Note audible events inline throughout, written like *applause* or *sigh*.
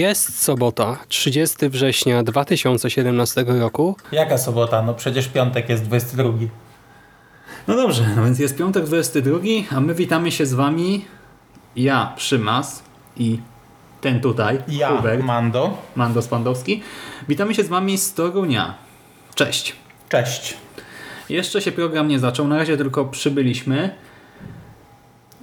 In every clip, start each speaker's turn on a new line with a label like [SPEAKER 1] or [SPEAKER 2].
[SPEAKER 1] Jest sobota, 30 września 2017 roku.
[SPEAKER 2] Jaka sobota? No przecież piątek jest 22.
[SPEAKER 3] No dobrze, no więc jest piątek 22, a my witamy się z wami. Ja, Przymas i ten tutaj,
[SPEAKER 2] Ja,
[SPEAKER 3] Hubert,
[SPEAKER 2] Mando.
[SPEAKER 3] Mando Spandowski. Witamy się z wami z Torunia. Cześć.
[SPEAKER 2] Cześć.
[SPEAKER 3] Jeszcze się program nie zaczął, na razie tylko przybyliśmy.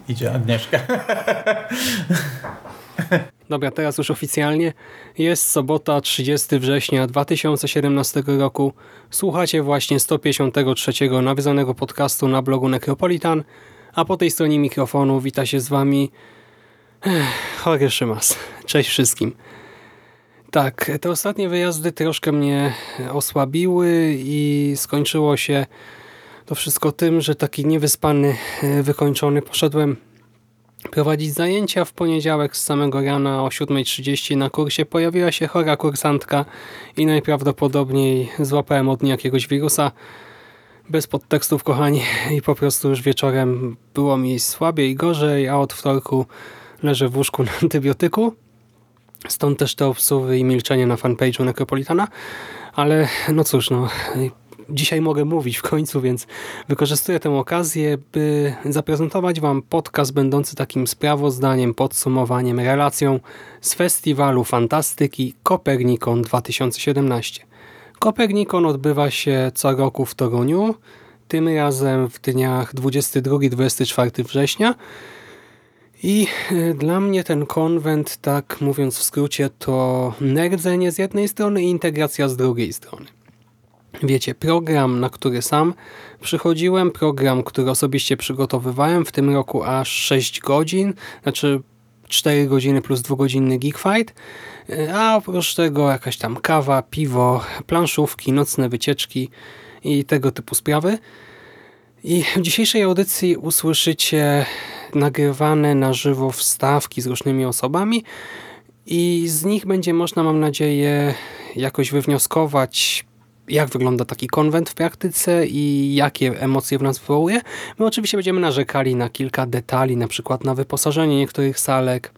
[SPEAKER 2] Idzie Agnieszka. *laughs* *laughs*
[SPEAKER 1] Dobra, teraz już oficjalnie. Jest sobota, 30 września 2017 roku. Słuchacie właśnie 153 nawiązanego podcastu na blogu Necropolitan, a po tej stronie mikrofonu wita się z wami Chory Szymas. Cześć wszystkim. Tak, te ostatnie wyjazdy troszkę mnie osłabiły i skończyło się to wszystko tym, że taki niewyspany, e, wykończony poszedłem prowadzić zajęcia w poniedziałek z samego rana o 7.30 na kursie pojawiła się chora kursantka i najprawdopodobniej złapałem od niej jakiegoś wirusa. Bez podtekstów kochani *laughs* i po prostu już wieczorem było mi słabiej i gorzej, a od wtorku leżę w łóżku na antybiotyku. Stąd też te obsuwy i milczenie na fanpage'u Necropolitana. Ale no cóż no dzisiaj mogę mówić w końcu, więc wykorzystuję tę okazję, by zaprezentować Wam podcast będący takim sprawozdaniem, podsumowaniem, relacją z festiwalu fantastyki Kopernikon 2017. Kopernikon odbywa się co roku w Toruniu, tym razem w dniach 22-24 września. I e, dla mnie ten konwent, tak mówiąc w skrócie, to nerdzenie z jednej strony i integracja z drugiej strony wiecie, program, na który sam przychodziłem, program, który osobiście przygotowywałem, w tym roku aż 6 godzin, znaczy 4 godziny plus 2-godzinny Geekfight, a oprócz tego jakaś tam kawa, piwo, planszówki, nocne wycieczki i tego typu sprawy. I w dzisiejszej audycji usłyszycie nagrywane na żywo wstawki z różnymi osobami i z nich będzie można, mam nadzieję, jakoś wywnioskować jak wygląda taki konwent w praktyce i jakie emocje w nas wywołuje. My oczywiście będziemy narzekali na kilka detali, na przykład na wyposażenie niektórych salek,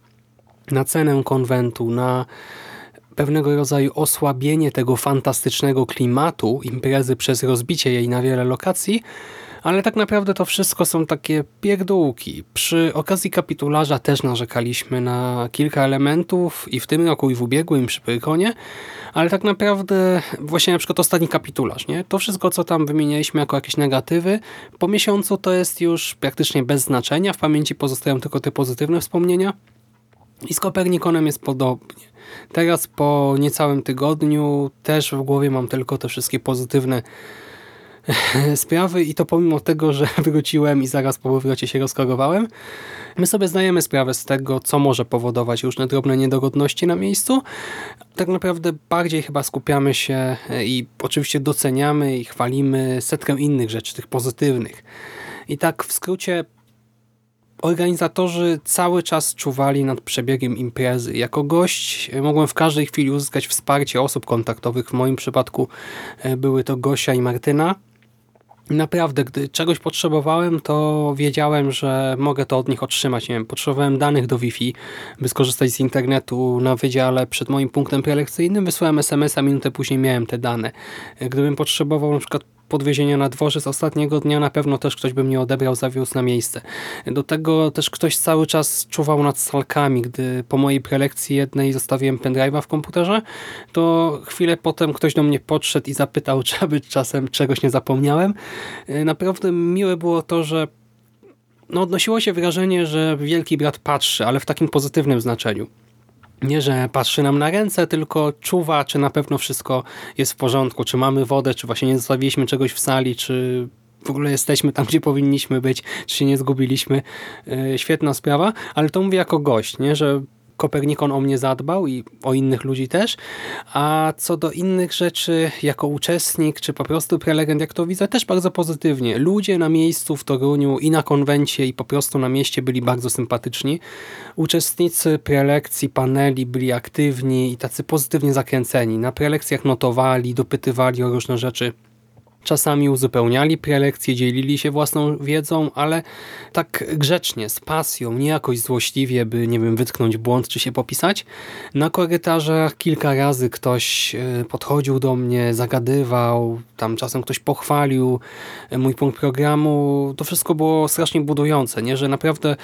[SPEAKER 1] na cenę konwentu, na pewnego rodzaju osłabienie tego fantastycznego klimatu imprezy przez rozbicie jej na wiele lokacji, ale tak naprawdę to wszystko są takie pierdółki. Przy okazji kapitularza też narzekaliśmy na kilka elementów i w tym roku i w ubiegłym przy Pyrkonie, ale tak naprawdę właśnie na przykład ostatni kapitularz, nie? to wszystko co tam wymienialiśmy jako jakieś negatywy, po miesiącu to jest już praktycznie bez znaczenia, w pamięci pozostają tylko te pozytywne wspomnienia i z Kopernikonem jest podobnie. Teraz po niecałym tygodniu też w głowie mam tylko te wszystkie pozytywne *laughs* sprawy i to pomimo tego, że *laughs* wróciłem i zaraz po powrocie się rozkorowałem. My sobie zdajemy sprawę z tego, co może powodować różne drobne niedogodności na miejscu. Tak naprawdę bardziej chyba skupiamy się i oczywiście doceniamy i chwalimy setkę innych rzeczy, tych pozytywnych. I tak w skrócie organizatorzy cały czas czuwali nad przebiegiem imprezy. Jako gość mogłem w każdej chwili uzyskać wsparcie osób kontaktowych. W moim przypadku e, były to Gosia i Martyna. Naprawdę, gdy czegoś potrzebowałem, to wiedziałem, że mogę to od nich otrzymać. Nie wiem, potrzebowałem danych do Wi-Fi, by skorzystać z internetu na wydziale przed moim punktem prelekcyjnym. Wysłałem SMS-a, minutę później miałem te dane. Gdybym potrzebował na przykład podwiezienia na dworzec ostatniego dnia na pewno też ktoś by mnie odebrał, zawiózł na miejsce. Do tego też ktoś cały czas czuwał nad salkami, gdy po mojej prelekcji jednej zostawiłem pendrive'a w komputerze, to chwilę potem ktoś do mnie podszedł i zapytał, *laughs* czy aby czasem czegoś nie zapomniałem. E, Naprawdę miłe było to, że no, odnosiło się wrażenie, że wielki brat patrzy, ale w takim pozytywnym znaczeniu. Nie, że patrzy nam na ręce, tylko czuwa, czy na pewno wszystko jest w porządku, czy mamy wodę, czy właśnie nie zostawiliśmy czegoś w sali, czy w ogóle jesteśmy tam, *laughs* gdzie powinniśmy być, czy się nie zgubiliśmy. Yy, Świetna sprawa, ale to mówię jako gość, nie, że Kopernikon o mnie zadbał i o innych ludzi też, a co do innych rzeczy, jako uczestnik, czy po prostu prelegent, jak to widzę, też bardzo pozytywnie. Ludzie na miejscu w Toruniu i na konwencie i po prostu na mieście byli bardzo sympatyczni. Uczestnicy prelekcji, paneli byli aktywni i tacy pozytywnie zakręceni. Na prelekcjach notowali, dopytywali o różne rzeczy. Czasami uzupełniali prelekcje, dzielili się własną wiedzą, ale tak grzecznie, z pasją, nie jakoś złośliwie, by, nie wiem, wytknąć błąd czy się popisać. Na korytarzach kilka razy ktoś e, podchodził do mnie, zagadywał, tam czasem ktoś pochwalił e, mój punkt programu. To wszystko było strasznie budujące, nie? że naprawdę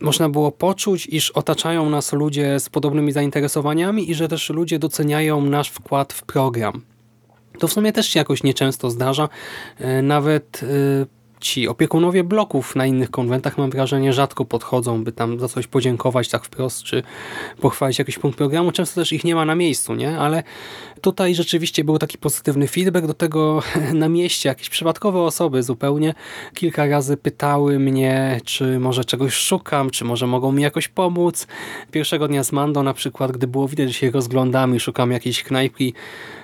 [SPEAKER 1] można było poczuć, iż otaczają nas ludzie z podobnymi zainteresowaniami i że też ludzie doceniają nasz wkład w program. To w sumie też się jakoś nieczęsto zdarza. E, Nawet e, ci opiekunowie bloków na innych konwentach mam wrażenie rzadko podchodzą, by tam za coś podziękować tak wprost, czy pochwalić jakiś punkt programu. Często też ich nie ma na miejscu, nie? Ale tutaj rzeczywiście był taki pozytywny feedback. Do tego *laughs* na mieście jakieś przypadkowe osoby zupełnie kilka razy pytały mnie, czy może czegoś szukam, czy może mogą mi jakoś pomóc. Pierwszego dnia z Mando na przykład, gdy było widać, że się rozglądamy i szukam jakiejś knajpki,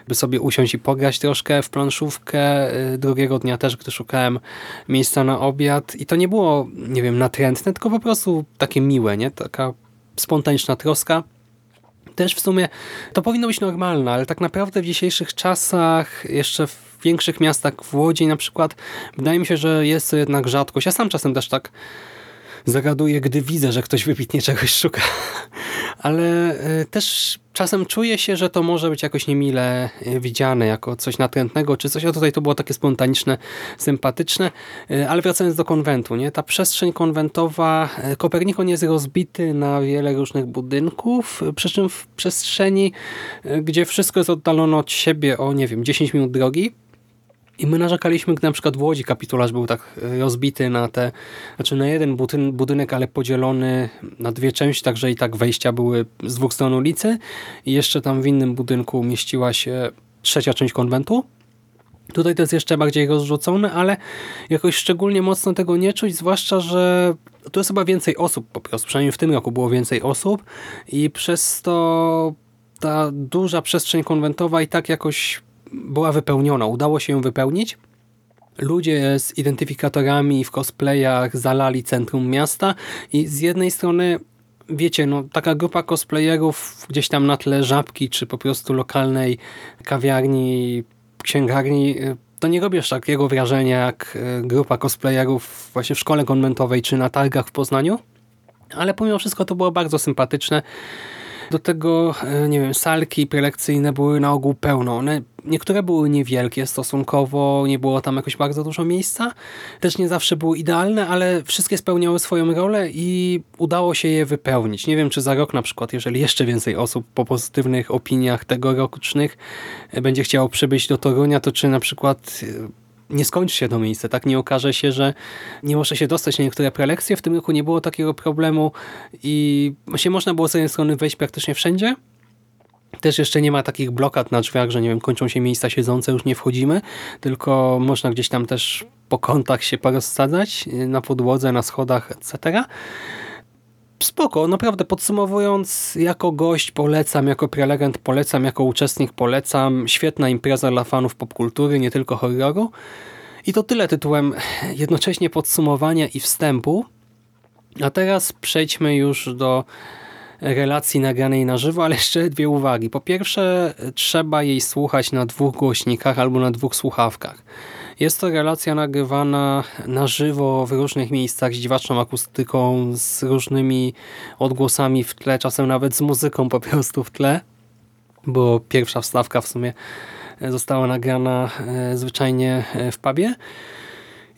[SPEAKER 1] by sobie usiąść i pograć troszkę w planszówkę. Y, Drugiego dnia też, gdy szukałem miejsca na obiad i to nie było, nie wiem, natrętne, tylko po prostu takie miłe, nie? Taka spontaniczna troska. Też w sumie to powinno być normalne, ale tak naprawdę w dzisiejszych czasach, jeszcze w większych miastach, w Łodzi na przykład, wydaje mi się, że jest to jednak rzadkość. Ja sam czasem też tak zagaduję, gdy widzę, że ktoś wybitnie czegoś szuka. Ale y, też czasem czuję się, że to może być jakoś niemile y, widziane jako coś natrętnego, czy coś, a tutaj to było takie spontaniczne, sympatyczne. Y, Ale wracając do konwentu, nie? ta przestrzeń konwentowa, Kopernikon jest rozbity na wiele różnych budynków, przy czym w przestrzeni, gdzie wszystko jest oddalone od siebie o, nie wiem, 10 minut drogi, i my narzekaliśmy, gdy na przykład w Łodzi kapitularz był tak e, rozbity na te, znaczy na jeden budyn- budynek, ale podzielony na dwie części, także i tak wejścia były z dwóch stron ulicy. I jeszcze tam w innym budynku mieściła się trzecia część konwentu. Tutaj to jest jeszcze bardziej rozrzucone, ale jakoś szczególnie mocno tego nie czuć, zwłaszcza, że tu jest chyba więcej osób po prostu, przynajmniej w tym roku było więcej osób. I przez to ta duża przestrzeń konwentowa i tak jakoś była wypełniona. Udało się ją wypełnić. Ludzie z identyfikatorami w cosplayach zalali centrum miasta i z jednej strony wiecie, no taka grupa cosplayerów gdzieś tam na tle żabki, czy po prostu lokalnej kawiarni, księgarni, y, to nie robisz takiego wrażenia jak y, grupa cosplayerów właśnie w szkole konwentowej, czy na targach w Poznaniu. Ale pomimo wszystko to było bardzo sympatyczne. Do tego, e, nie wiem, salki prelekcyjne były na ogół pełno. One, niektóre były niewielkie stosunkowo, nie było tam jakoś bardzo dużo miejsca. Też nie zawsze były idealne, ale wszystkie spełniały swoją rolę i udało się je wypełnić. Nie wiem, czy za rok na przykład, jeżeli jeszcze więcej osób po pozytywnych opiniach tegorocznych e, będzie chciało przybyć do Torunia, to czy na przykład e, nie skończy się to miejsce, tak? Nie okaże się, że nie może się dostać na niektóre prelekcje. W tym roku nie było takiego problemu i się można było z jednej strony wejść praktycznie wszędzie. Też jeszcze nie ma takich blokad na drzwiach, że nie wiem, kończą się miejsca siedzące, już nie wchodzimy, tylko można gdzieś tam też po kątach się porozsadzać, na podłodze, na schodach, etc. Spoko, naprawdę podsumowując, jako gość polecam, jako prelegent polecam, jako uczestnik polecam. Świetna impreza dla fanów popkultury, nie tylko horroru. I to tyle tytułem jednocześnie podsumowania i wstępu. A teraz przejdźmy już do relacji nagranej na żywo, ale jeszcze dwie uwagi. Po pierwsze, trzeba jej słuchać na dwóch głośnikach albo na dwóch słuchawkach. Jest to relacja nagrywana na żywo w różnych miejscach z dziwaczną akustyką, z różnymi odgłosami w tle, czasem nawet z muzyką po prostu w tle, bo pierwsza wstawka w sumie została nagrana e, zwyczajnie e, w pubie.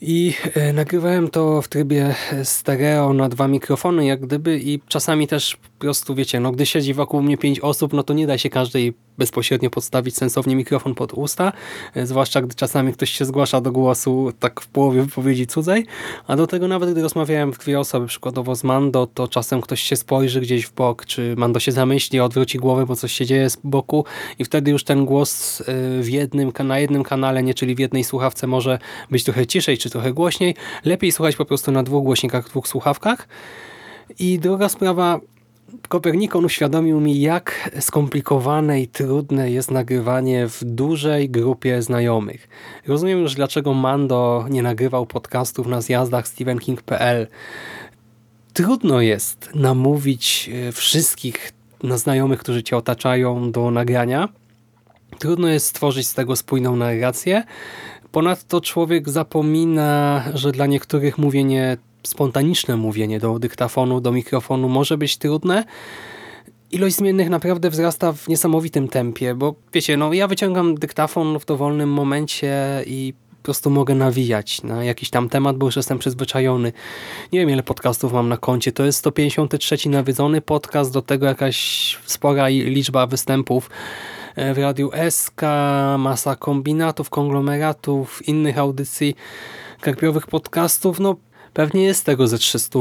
[SPEAKER 1] I e, nagrywałem to w trybie stereo na dwa mikrofony, jak gdyby, i czasami też po prostu, wiecie, no gdy siedzi wokół mnie pięć osób, no to nie da się każdej bezpośrednio podstawić sensownie mikrofon pod usta, e, zwłaszcza gdy czasami ktoś się zgłasza do głosu tak w połowie wypowiedzi cudzej, a do tego nawet gdy rozmawiałem w dwie osoby, przykładowo z Mando, to czasem ktoś się spojrzy gdzieś w bok, czy Mando się zamyśli, odwróci głowę, bo coś się dzieje z boku i wtedy już ten głos e, w jednym, na jednym kanale, nie czyli w jednej słuchawce może być trochę ciszej, czy trochę głośniej. Lepiej słuchać po prostu na dwóch głośnikach, dwóch słuchawkach. I druga sprawa, Kopernikon uświadomił mi, jak skomplikowane i trudne jest nagrywanie w dużej grupie znajomych. Rozumiem już, dlaczego Mando nie nagrywał podcastów na zjazdach stephenking.pl. Trudno jest namówić e, wszystkich na znajomych, którzy cię otaczają do nagrania. Trudno jest stworzyć z tego spójną narrację. Ponadto człowiek zapomina, że dla niektórych mówienie spontaniczne mówienie do dyktafonu, do mikrofonu może być trudne. Ilość zmiennych naprawdę wzrasta w niesamowitym tempie, bo wiecie, no ja wyciągam dyktafon w dowolnym momencie i po prostu mogę nawijać na jakiś tam temat, bo już jestem przyzwyczajony. Nie wiem, ile podcastów mam na koncie. To jest 153 nawiedzony podcast, do tego jakaś spora liczba występów e, w Radiu SK, masa kombinatów, konglomeratów, innych audycji, karpiowych podcastów. No Pewnie jest tego ze 300,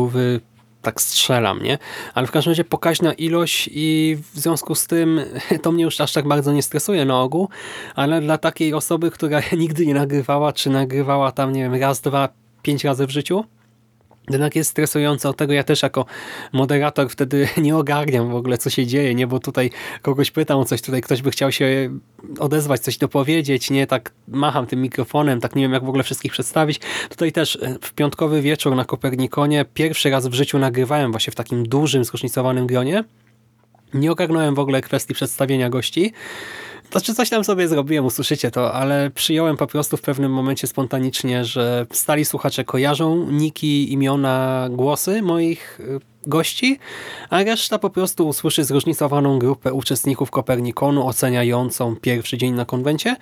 [SPEAKER 1] tak strzelam, nie? Ale w każdym razie pokaźna ilość i w związku z tym *laughs* to mnie już aż tak bardzo nie stresuje na ogół, ale dla takiej osoby, która *laughs* nigdy nie nagrywała, czy nagrywała tam, nie wiem, raz, dwa, pięć razy w życiu, jednak jest stresujące od tego, ja też jako moderator wtedy *laughs* nie ogarniam w ogóle, co się dzieje, nie, bo tutaj kogoś pytam o coś, tutaj ktoś by chciał się odezwać, coś dopowiedzieć, nie, tak macham tym mikrofonem, tak nie wiem, jak w ogóle wszystkich przedstawić. Tutaj też e, w piątkowy wieczór na Kopernikonie pierwszy raz w życiu nagrywałem właśnie w takim dużym, zróżnicowanym gronie. Nie ogarnąłem w ogóle kwestii przedstawienia gości, znaczy coś tam sobie zrobiłem, usłyszycie to, ale przyjąłem po prostu w pewnym momencie spontanicznie, że stali słuchacze kojarzą niki, imiona, głosy moich y, gości, a reszta po prostu usłyszy zróżnicowaną grupę uczestników Kopernikonu oceniającą pierwszy dzień na konwencie.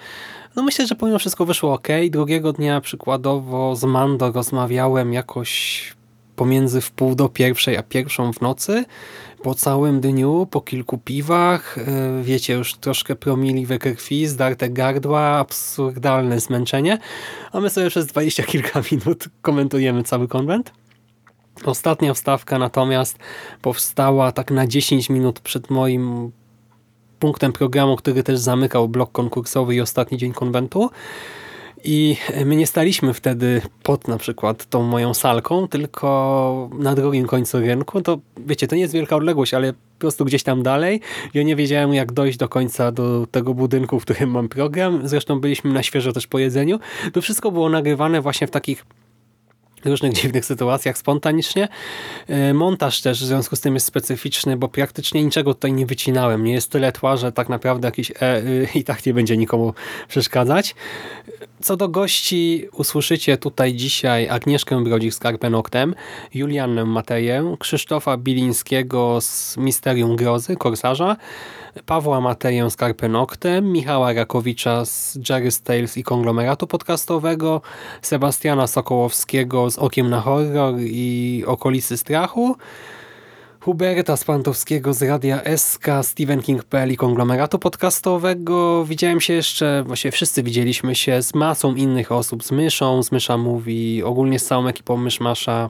[SPEAKER 1] No myślę, że pomimo wszystko wyszło ok. Drugiego dnia przykładowo z Mando rozmawiałem jakoś pomiędzy w pół do pierwszej, a pierwszą w nocy po całym dniu, po kilku piwach, e, wiecie, już troszkę promili we krwi, zdarte gardła, absurdalne zmęczenie, a my sobie przez dwadzieścia kilka *laughs* minut komentujemy cały konwent. Ostatnia wstawka natomiast powstała tak na 10 minut przed moim punktem programu, który też zamykał blok konkursowy i ostatni dzień konwentu. I my nie staliśmy wtedy pod na przykład tą moją salką, tylko na drugim końcu rynku. To wiecie, to nie jest wielka odległość, ale po prostu gdzieś tam dalej. Ja nie wiedziałem jak dojść do końca do tego budynku, w którym mam program. Zresztą byliśmy na świeżo też po jedzeniu. To wszystko było nagrywane właśnie w takich różnych dziwnych sytuacjach spontanicznie. E, montaż też w związku z tym jest specyficzny, bo praktycznie niczego tutaj nie wycinałem. Nie jest tyle tła, że tak naprawdę jakiś e y, *laughs* i tak nie będzie nikomu przeszkadzać. Co do gości, usłyszycie tutaj dzisiaj Agnieszkę Brodzik z Karpenoktem, Juliannę Mateję, Krzysztofa Bilińskiego z Misterium Grozy, Korsarza, Pawła Mateję z Karpenoktem, Michała Rakowicza z Jerry Tales i Konglomeratu Podcastowego, Sebastiana Sokołowskiego z Okiem na Horror i Okolicy Strachu, Huberta Spantowskiego z Radia SK, Stephen King.pl i konglomeratu podcastowego. Widziałem się jeszcze, właściwie wszyscy widzieliśmy się z masą innych osób, z Myszą, z Mysza Mówi, ogólnie z całą ekipą Myszmasza,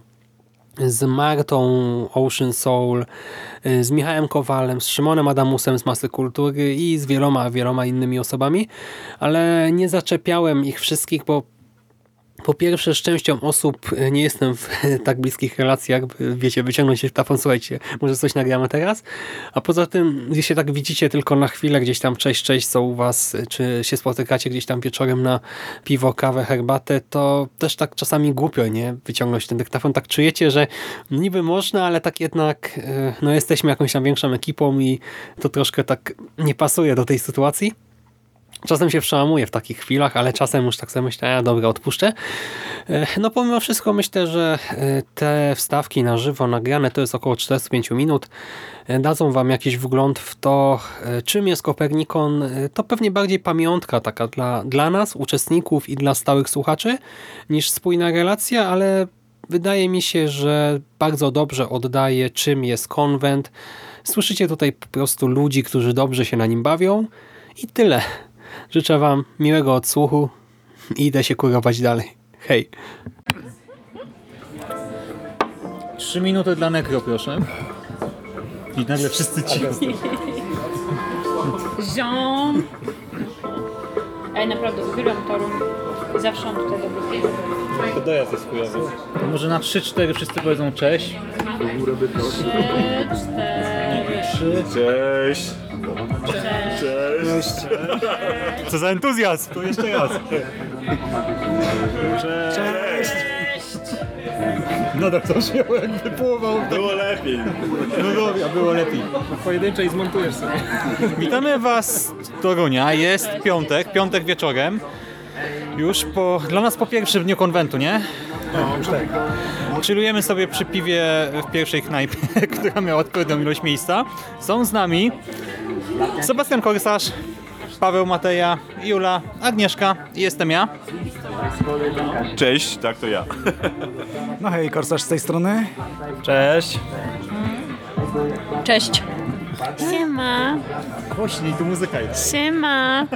[SPEAKER 1] z Martą Ocean Soul, z Michałem Kowalem, z Szymonem Adamusem z Masy Kultury i z wieloma, wieloma innymi osobami, ale nie zaczepiałem ich wszystkich, bo po pierwsze, z częścią osób e, nie jestem w *laughs* tak bliskich relacjach, wiecie, wyciągnąć się telefon, słuchajcie, może coś nagramy teraz. A poza tym, się tak widzicie tylko na chwilę, gdzieś tam cześć, cześć, co u was, czy się spotykacie gdzieś tam wieczorem na piwo, kawę, herbatę, to też tak czasami głupio, nie? Wyciągnąć ten dyktafon. Tak czujecie, że niby można, ale tak jednak e, no jesteśmy jakąś tam większą ekipą i to troszkę tak nie pasuje do tej sytuacji. Czasem się przełamuję w takich chwilach, ale czasem już tak sobie myślę, a dobra, odpuszczę. E, No pomimo wszystko myślę, że e, te wstawki na żywo nagrane to jest około 45 minut. E, Dadzą wam jakiś wgląd w to, czym jest Kopernikon. To pewnie bardziej pamiątka taka dla, dla nas, uczestników i dla stałych słuchaczy, niż spójna relacja, ale wydaje mi się, że bardzo dobrze oddaje, czym jest konwent. Słyszycie tutaj po prostu ludzi, którzy dobrze się na nim bawią i tyle. Życzę wam miłego odsłuchu i idę się kurować dalej. Hej.
[SPEAKER 3] Trzy minuty dla nekro, proszę. I nagle wszyscy ci.
[SPEAKER 4] Ziom! Ej, naprawdę, uwielbiam Torun. Zawsze mam tutaj dobry film.
[SPEAKER 3] To dojazd jest chujowy. To może na 3-4 wszyscy powiedzą cześć.
[SPEAKER 4] Trzy, cztery.
[SPEAKER 3] Trzy.
[SPEAKER 5] Cześć!
[SPEAKER 3] Co za entuzjazm! To jeszcze raz. Cześć! No tak to się jakby połował.
[SPEAKER 5] Było lepiej.
[SPEAKER 3] No dobra, było lepiej.
[SPEAKER 1] Pojedyncze i zmontujesz sobie.
[SPEAKER 3] Witamy Was z Torunia. Jest piątek, piątek wieczorem. Już po, dla nas po pierwszym dniu konwentu, nie? No, już tak. Chillujemy sobie przy piwie w pierwszej knajpie, *laughs* która miała odpowiednią ilość miejsca. Są z nami Sebastian Korsarz, Paweł Mateja, Jula, Agnieszka i jestem ja.
[SPEAKER 5] Cześć, tak to ja.
[SPEAKER 6] No hej, Korsarz z tej strony.
[SPEAKER 3] Cześć.
[SPEAKER 4] Cześć. Siema.
[SPEAKER 3] Głośniej, tu muzyka jest.
[SPEAKER 4] Siema.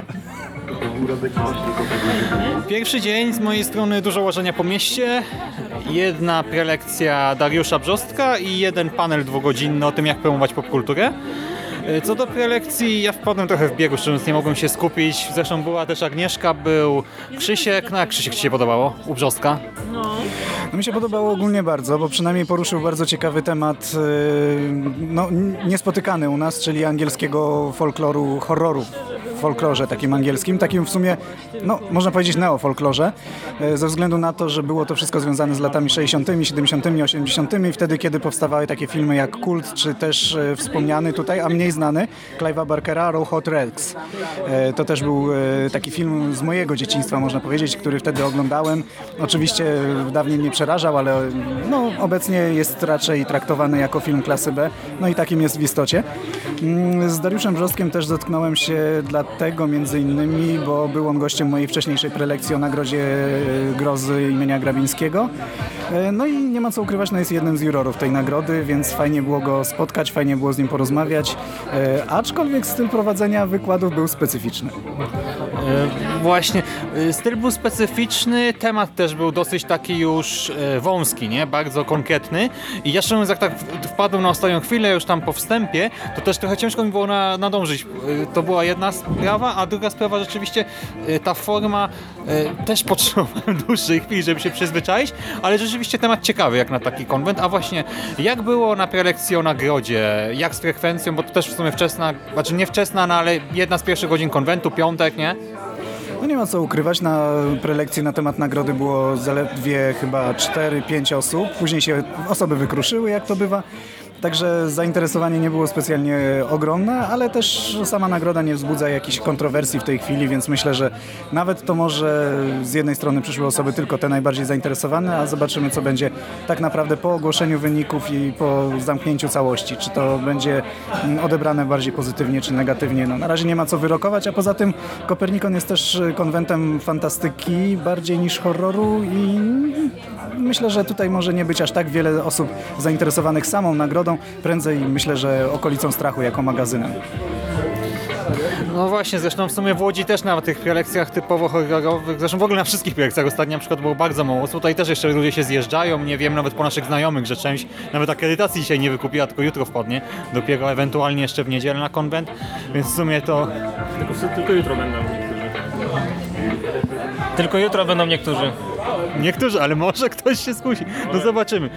[SPEAKER 3] Pierwszy dzień z mojej strony dużo łożenia po mieście, jedna prelekcja Dariusza Brzostka i jeden panel dwugodzinny o tym, jak promować popkulturę. E, Co do prelekcji, ja wpadłem trochę w biegu, szczerze mówiąc, nie mogłem się skupić. Zresztą była też Agnieszka, był Krzysiek. No jak Krzysiek Ci się podobało? U Brzostka?
[SPEAKER 6] No, mi się podobało ogólnie bardzo, bo przynajmniej poruszył bardzo ciekawy temat, yy, no, niespotykany u nas, czyli angielskiego folkloru, horroru folklorze takim angielskim, takim w sumie, no, można powiedzieć neofolklorze, yy, ze względu na to, że było to wszystko związane z latami 60., 70., 80., wtedy, kiedy powstawały takie filmy jak Kult, czy też yy, wspomniany tutaj, a mniej znany, Clive'a Barkera, Row Hot Rex. Yy, to też był taki film z mojego dzieciństwa, można powiedzieć, który wtedy oglądałem. Oczywiście dawniej mnie przerażał, ale no, obecnie jest raczej traktowany jako film klasy B, no i takim jest w istocie. Mm, Z Dariuszem Brzostkiem też dotknąłem się dlatego między innymi, bo był on gościem mojej wcześniejszej prelekcji o nagrodzie e, Grozy imienia Grabińskiego. E, No i nie ma co ukrywać, no jest jednym z jurorów tej nagrody, więc fajnie było go spotkać, fajnie było z nim porozmawiać, E, aczkolwiek styl prowadzenia wykładów był specyficzny.
[SPEAKER 3] E, Właśnie, e, styl był specyficzny, temat też był dosyć taki już e, wąski, nie? Bardzo konkretny i ja szczerze mówiąc, jak tak w- wpadłem na ostatnią chwilę już tam po wstępie, to też trochę ciężko mi było na, nadążyć. To była jedna sprawa, a druga sprawa rzeczywiście ta forma też *laughs* potrzebowałem dłuższej chwili, żeby się przyzwyczaić, ale rzeczywiście temat ciekawy jak na taki konwent, a właśnie jak było na prelekcji o nagrodzie, jak z frekwencją, bo to też w sumie wczesna, znaczy nie wczesna, no ale jedna z pierwszych godzin konwentu, piątek, nie?
[SPEAKER 6] No nie ma co ukrywać, na prelekcji na temat nagrody było zaledwie chyba 4-5 osób. Później się osoby wykruszyły, jak to bywa. Także zainteresowanie nie było specjalnie ogromne, ale też sama nagroda nie wzbudza jakichś kontrowersji w tej chwili, więc myślę, że nawet to może z jednej strony przyszły osoby tylko te najbardziej zainteresowane, a zobaczymy co będzie tak naprawdę po ogłoszeniu wyników i po zamknięciu całości. Czy to będzie mm, odebrane bardziej pozytywnie czy negatywnie. No, na razie nie ma co wyrokować, a poza tym Kopernikon jest też konwentem fantastyki bardziej niż horroru i myślę, że tutaj może nie być aż tak wiele osób zainteresowanych samą nagrodą, prędzej myślę, że okolicą strachu jako magazynem.
[SPEAKER 3] No właśnie, zresztą w sumie w Łodzi też na tych prelekcjach typowo horrorowych, zresztą w ogóle na wszystkich prelekcjach ostatnio na przykład było bardzo mało osób. Tutaj też jeszcze ludzie się zjeżdżają, nie wiem, nawet po naszych znajomych, że część nawet akredytacji dzisiaj nie wykupiła, tylko jutro wpadnie. Dopiero ewentualnie jeszcze w niedzielę na konwent, więc w sumie to...
[SPEAKER 7] Tylko, tylko jutro będą niektórzy. Tylko jutro będą niektórzy.
[SPEAKER 3] Niektórzy, ale może ktoś się skusi. No zobaczymy.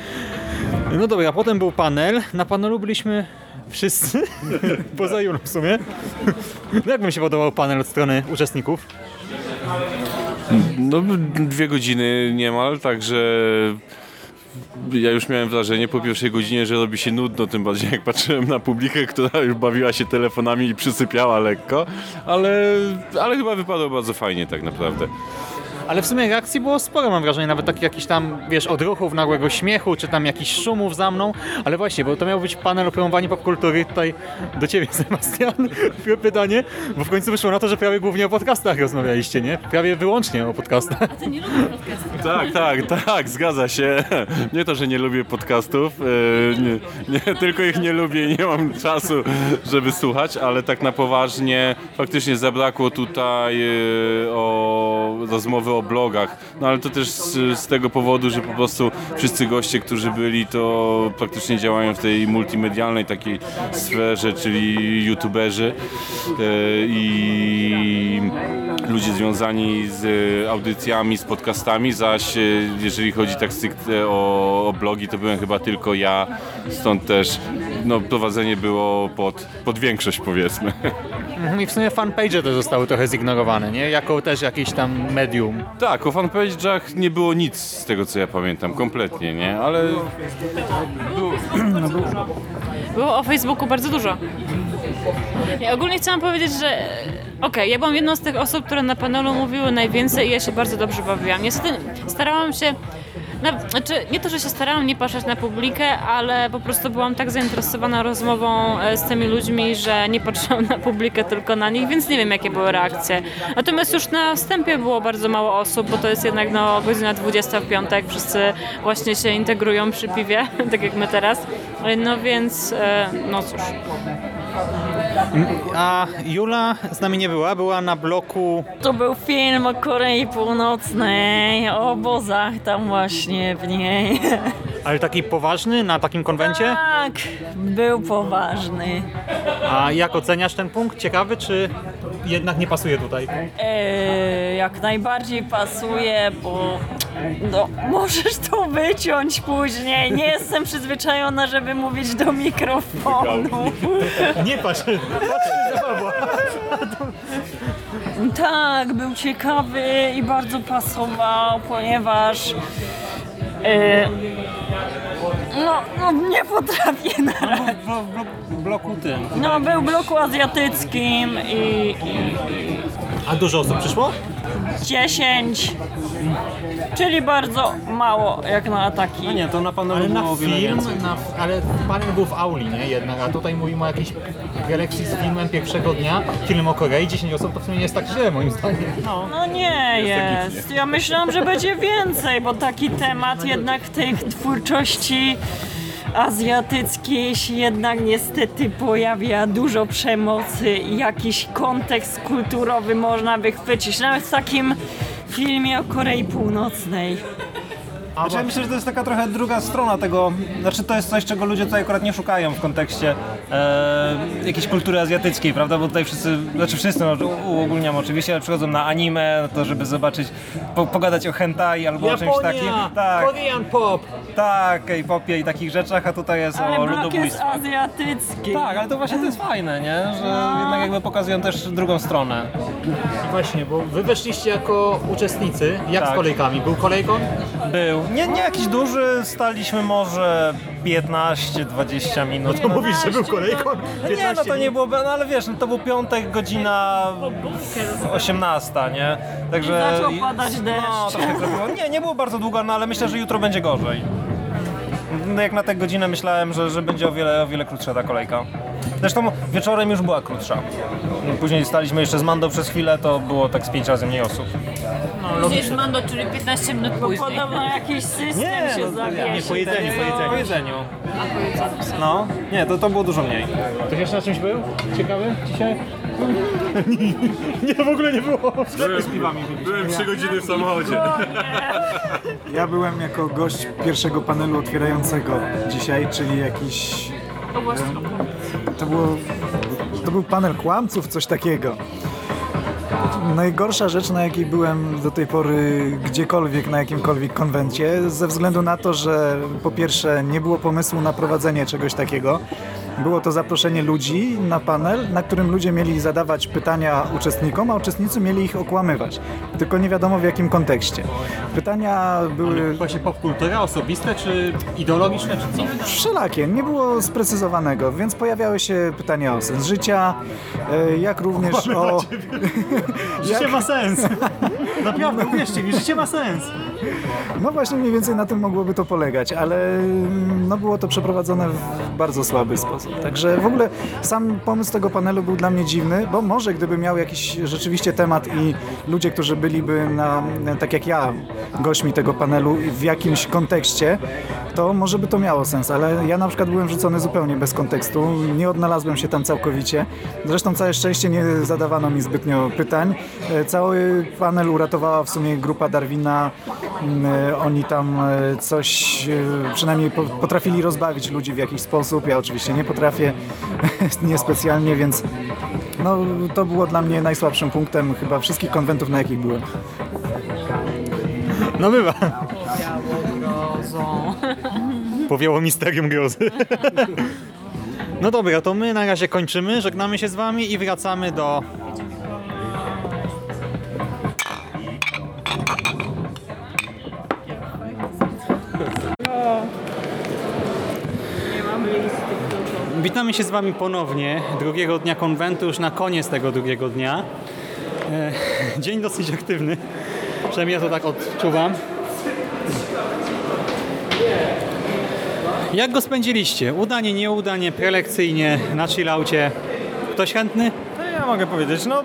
[SPEAKER 3] No dobra, a potem był panel. Na panelu byliśmy wszyscy, *laughs* poza Julą w sumie. No jak wam się podobał panel od strony uczestników?
[SPEAKER 5] No dwie godziny niemal, także ja już miałem wrażenie po pierwszej godzinie, że robi się nudno, tym bardziej jak patrzyłem na publikę, która już bawiła się telefonami i przysypiała lekko, ale, ale chyba wypadło bardzo fajnie tak naprawdę.
[SPEAKER 3] Ale w sumie reakcji było sporo, mam wrażenie, nawet takich jakichś tam, wiesz, odruchów, nagłego śmiechu, czy tam jakichś szumów za mną, ale właśnie, bo to miał być panel o promowaniu popkultury, tutaj do ciebie, *laughs* Sebastian, pytanie, bo w końcu wyszło na to, że prawie głównie o podcastach rozmawialiście, nie? Prawie wyłącznie o podcastach.
[SPEAKER 4] Ty nie lubisz podcastów. *laughs*
[SPEAKER 5] Tak, tak, tak, zgadza się. *laughs* Nie to, że nie lubię podcastów, e, nie, nie, tylko ich nie lubię i nie mam czasu, żeby słuchać, ale tak na poważnie faktycznie zabrakło tutaj e, o rozmowy o blogach. No ale to też z, z tego powodu, że po prostu wszyscy goście, którzy byli, to praktycznie działają w tej multimedialnej takiej sferze, czyli youtuberzy e, i ludzie związani z e, audycjami, z podcastami, zaś e, jeżeli chodzi tak stricte o, o blogi, to byłem chyba tylko ja, stąd też no, prowadzenie było pod, pod większość powiedzmy.
[SPEAKER 3] Mhm, I w sumie fanpage też zostały trochę zignorowane, nie? Jako też jakieś tam medium.
[SPEAKER 5] Tak, o fanpage'ach nie było nic z tego co ja pamiętam, kompletnie, nie? Ale
[SPEAKER 4] Było o Facebooku bardzo dużo. Ja ogólnie chciałam powiedzieć, że okej, ja byłam jedną z tych osób, które na panelu mówiły najwięcej i ja się bardzo dobrze bawiłam. Niestety starałam się, na, znaczy nie to, że się starałam nie patrzeć na publikę, ale po prostu byłam tak zainteresowana rozmową e, z tymi ludźmi, że nie patrzyłam na publikę, tylko na nich, więc nie wiem jakie były reakcje. Natomiast już na wstępie było bardzo mało osób, bo to jest jednak no, godzina 20 w piątek, wszyscy właśnie się integrują przy piwie, *laughs* tak jak my teraz. No więc, e, no cóż.
[SPEAKER 3] A Jula z nami nie była, była na bloku
[SPEAKER 8] To był film o Korei Północnej, o obozach tam właśnie w niej. *laughs*
[SPEAKER 3] Ale taki poważny na takim konwencie?
[SPEAKER 8] Tak, był poważny.
[SPEAKER 3] A jak oceniasz ten punkt? Ciekawy, czy jednak nie pasuje tutaj?
[SPEAKER 8] Eee, jak najbardziej pasuje, bo no, możesz to wyciąć później. Nie jestem przyzwyczajona, żeby mówić do mikrofonu.
[SPEAKER 3] Nie patrz, patrz za.
[SPEAKER 8] Tak, był ciekawy i bardzo pasował, ponieważ e, no, no nie potrafię na
[SPEAKER 7] W bloku tym.
[SPEAKER 8] No, był w bloku azjatyckim i,
[SPEAKER 3] A dużo osób przyszło?
[SPEAKER 8] i 10, czyli bardzo mało jak na ataki.
[SPEAKER 7] No nie, to na panelu
[SPEAKER 3] Ale na
[SPEAKER 7] było o wiele
[SPEAKER 3] film, na, ale panel był w auli, nie? Jednak, a tutaj mówimy o jakiejś prelekcji z filmem pierwszego dnia. Film o Korei, 10 osób to w sumie nie jest tak źle moim zdaniem.
[SPEAKER 8] No nie jest. Ja myślałam, że będzie więcej, bo taki temat jednak tych twórczości azjatyckiej się jednak niestety pojawia dużo przemocy i jakiś kontekst kulturowy można wychwycić. Nawet w takim filmie o Korei Północnej.
[SPEAKER 7] Znaczy, ja myślę, że to jest taka trochę druga strona tego, znaczy to jest coś, czego ludzie tutaj akurat nie szukają w kontekście e, jakiejś kultury azjatyckiej, prawda, bo tutaj wszyscy, znaczy wszyscy, no, uogólniam oczywiście, ale przychodzą na anime, to żeby zobaczyć, po, pogadać o hentai albo o czymś takim. Tak,
[SPEAKER 3] Korean pop!
[SPEAKER 7] tak, K-popie i takich rzeczach, a tutaj jest
[SPEAKER 8] Ale
[SPEAKER 7] o ludobójstwie.
[SPEAKER 8] azjatycki.
[SPEAKER 7] Tak, ale to właśnie to jest fajne, nie? Że jednak jakby pokazują też drugą stronę.
[SPEAKER 3] Właśnie, bo wy weszliście jako uczestnicy. Jak
[SPEAKER 7] Tak.
[SPEAKER 3] z kolejkami? Był kolejkon?
[SPEAKER 7] Był. Nie, nie jakiś duży, staliśmy może 15-20 minut.
[SPEAKER 3] To mówisz, że był kolejkon?
[SPEAKER 7] No nie, no to nie było, no ale wiesz, no to był piątek, godzina 18, nie? Także...
[SPEAKER 8] Zaczął padać deszcz.
[SPEAKER 7] No, trochę zrobiło. Nie, nie było bardzo długo, no ale myślę, że jutro będzie gorzej. No jak na tę godzinę myślałem, że, że będzie o wiele, o wiele krótsza ta kolejka. Zresztą wieczorem już była krótsza. Później staliśmy jeszcze z Mando przez chwilę, to było tak z pięć razy mniej osób.
[SPEAKER 4] Gdzie jest Mando, czyli 15 minut później.
[SPEAKER 8] Podobno jakiś system
[SPEAKER 7] Nie,
[SPEAKER 8] się
[SPEAKER 7] no,
[SPEAKER 8] zawiesił.
[SPEAKER 3] Nie, po jedzeniu, po jedzeniu.
[SPEAKER 7] Po jedzeniu. No, nie, to, to było dużo mniej.
[SPEAKER 3] Ktoś jeszcze na czymś był? Ciekawy dzisiaj? *laughs* nie, w ogóle nie było.
[SPEAKER 5] Byłem trzy godziny w samochodzie. *laughs*
[SPEAKER 6] Ja byłem jako gość pierwszego panelu otwierającego dzisiaj, czyli jakiś... em, To, było, to był panel kłamców, coś takiego. Najgorsza rzecz, na jakiej byłem do tej pory gdziekolwiek, na jakimkolwiek konwencie, ze względu na to, że po pierwsze nie było pomysłu na prowadzenie czegoś takiego, było to zaproszenie ludzi na panel, na którym ludzie mieli zadawać pytania uczestnikom, a uczestnicy mieli ich okłamywać. Tylko nie wiadomo w jakim kontekście. Pytania były
[SPEAKER 3] Właśnie popkultura, osobiste czy ideologiczne, czy co?
[SPEAKER 6] wszelakie, nie było sprecyzowanego, więc pojawiały się pytania o sens życia, e, jak również o... *laughs*
[SPEAKER 3] Życie ma sens. *laughs* Naprawdę, uwierzcie mi, życie ma sens.
[SPEAKER 6] No właśnie mniej więcej na tym mogłoby to polegać, ale mm, no było to przeprowadzone w bardzo słaby sposób. Także w ogóle sam pomysł tego panelu był dla mnie dziwny, bo może gdyby miał jakiś rzeczywiście temat i ludzie, którzy byliby na, tak jak ja, gośćmi tego panelu w jakimś kontekście, to może by to miało sens, ale ja na przykład byłem wrzucony zupełnie bez kontekstu, nie odnalazłem się tam całkowicie. Zresztą całe szczęście nie zadawano mi zbytnio pytań. E, Cały panel uratowała w sumie grupa Darwina. Mm, e, Oni tam e, coś e, przynajmniej po- potrafili rozbawić ludzi w jakiś sposób. Ja oczywiście nie potrafię, *laughs* niespecjalnie, więc no, to było dla mnie najsłabszym punktem chyba wszystkich konwentów, na jakich byłem.
[SPEAKER 3] No bywa.
[SPEAKER 4] Grozą.
[SPEAKER 3] Powiało misterium grozy. No dobra, to my na razie kończymy, żegnamy się z wami i wracamy do... Witamy się z wami ponownie drugiego dnia konwentu, już na koniec tego drugiego dnia. E, Dzień dosyć aktywny, przynajmniej ja to tak odczuwam. Jak go spędziliście? Udanie, nieudanie, prelekcyjnie, na chillaucie? Ktoś chętny?
[SPEAKER 7] No ja mogę powiedzieć, no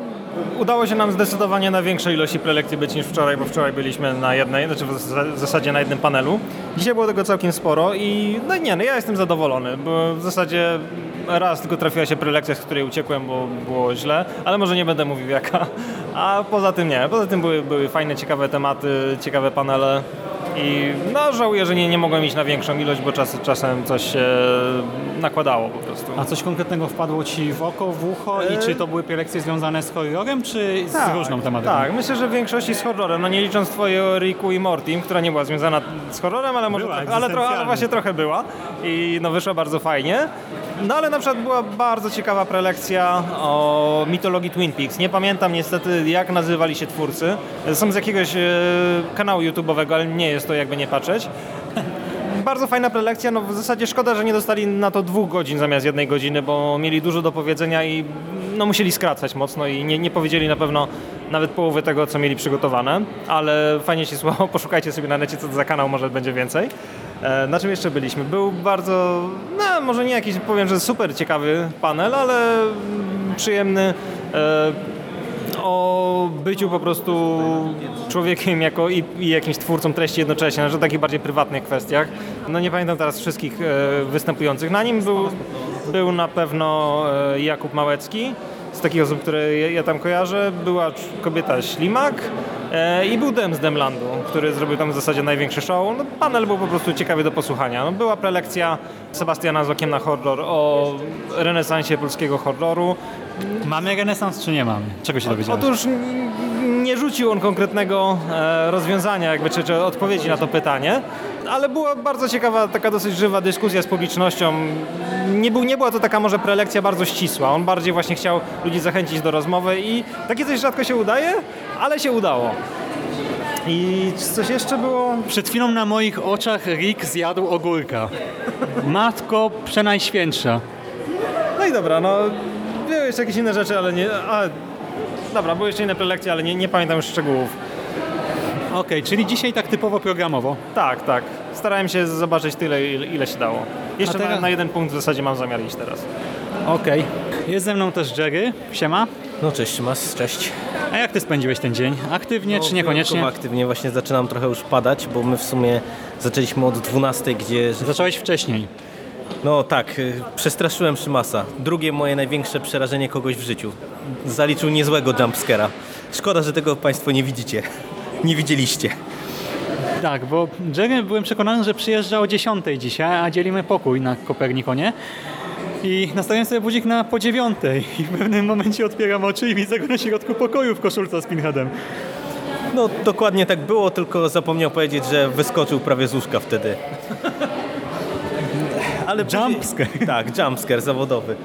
[SPEAKER 7] udało się nam zdecydowanie na większej ilości prelekcji być niż wczoraj, bo wczoraj byliśmy na jednej, znaczy w zas- w zasadzie na jednym panelu. Dzisiaj było tego całkiem sporo i no nie, no ja jestem zadowolony, bo w zasadzie raz tylko trafiła się prelekcja, z której uciekłem, bo było źle, ale może nie będę mówił jaka. A poza tym nie, poza tym były, były fajne, ciekawe tematy, ciekawe panele. I no żałuję, że nie, nie mogłem iść na większą ilość, bo czas, czasem coś się nakładało po prostu.
[SPEAKER 3] A coś konkretnego wpadło Ci w oko, w ucho i
[SPEAKER 7] E,
[SPEAKER 3] czy to były prelekcje związane z horrorem, czy z różną tematyką?
[SPEAKER 7] Tak, myślę, że w większości z horrorem. No nie licząc twojej o Riku i Mortim, która nie była związana z horrorem, ale może
[SPEAKER 3] Była,
[SPEAKER 7] ale, ale właśnie trochę była i no wyszła bardzo fajnie. No ale na przykład była bardzo ciekawa prelekcja o mitologii Twin Peaks. Nie pamiętam niestety jak nazywali się twórcy. Są z jakiegoś e, kanału YouTube'owego, ale nie jest to jakby nie patrzeć. *laughs* Bardzo fajna prelekcja, no w zasadzie szkoda, że nie dostali na to dwóch godzin zamiast jednej godziny, bo mieli dużo do powiedzenia i no musieli skracać mocno i nie, nie powiedzieli na pewno nawet połowy tego, co mieli przygotowane, ale fajnie się *laughs* słuchało, poszukajcie sobie na necie, co to za kanał, może będzie więcej. E, Na czym jeszcze byliśmy? Był bardzo, no może nie jakiś, powiem, że super ciekawy panel, ale przyjemny. E, o byciu po prostu człowiekiem jako i, i jakimś twórcą treści jednocześnie, o takich bardziej prywatnych kwestiach. No nie pamiętam teraz wszystkich e, występujących. Na nim był, był na pewno Jakub Małecki, z takich osób, które ja, ja tam kojarzę. Była kobieta Ślimak e, i był Dem z Demlandu, który zrobił tam w zasadzie największy show. No, panel był po prostu ciekawy do posłuchania. No, była prelekcja Sebastiana z okiem na horror o renesansie polskiego horroru.
[SPEAKER 3] Mamy renesans, czy nie mamy? Czego się dowiedziałeś?
[SPEAKER 7] Otóż nie rzucił on konkretnego e, rozwiązania, jakby, czy, czy odpowiedzi na to pytanie, ale była bardzo ciekawa, taka dosyć żywa dyskusja z publicznością. Nie, był, nie była to taka może prelekcja bardzo ścisła, on bardziej właśnie chciał ludzi zachęcić do rozmowy i takie coś rzadko się udaje, ale się udało. I coś jeszcze było?
[SPEAKER 3] Przed chwilą na moich oczach Rick zjadł ogórka. Matko przenajświętsza.
[SPEAKER 7] No i dobra, no były jeszcze jakieś inne rzeczy, ale nie... A, dobra, były jeszcze inne prelekcje, ale nie, nie pamiętam już szczegółów.
[SPEAKER 3] Okej, czyli dzisiaj tak typowo programowo.
[SPEAKER 7] Tak, tak. Starałem się zobaczyć tyle, ile, ile się dało. Jeszcze
[SPEAKER 3] teraz-
[SPEAKER 7] na, na jeden punkt w zasadzie mam zamiar iść teraz.
[SPEAKER 3] Okej. Jest ze mną też Jerry. Siema.
[SPEAKER 9] No cześć, Mas, cześć.
[SPEAKER 3] A jak ty spędziłeś ten dzień? Aktywnie
[SPEAKER 9] No,
[SPEAKER 3] czy niekoniecznie?
[SPEAKER 9] aktywnie, właśnie zaczynam trochę już padać, bo my w sumie zaczęliśmy od 12, gdzie...
[SPEAKER 3] Zacząłeś wcześniej.
[SPEAKER 9] No tak, y, przestraszyłem Szymasa. Drugie moje największe przerażenie kogoś w życiu. Zaliczył niezłego jumpscare'a. Szkoda, że tego Państwo nie widzicie. Nie widzieliście.
[SPEAKER 3] Tak, bo Jerry byłem przekonany, że przyjeżdża o 10 dzisiaj, a dzielimy pokój na Kopernikonie. I nastawiłem sobie budzik na po 9 i w pewnym momencie otwieram oczy i widzę go na środku pokoju w koszulce z pinheadem.
[SPEAKER 9] No dokładnie tak było, tylko zapomniał powiedzieć, że wyskoczył prawie z łóżka wtedy. Ale
[SPEAKER 3] Jumpscare.
[SPEAKER 9] Tak, jumpscare zawodowy.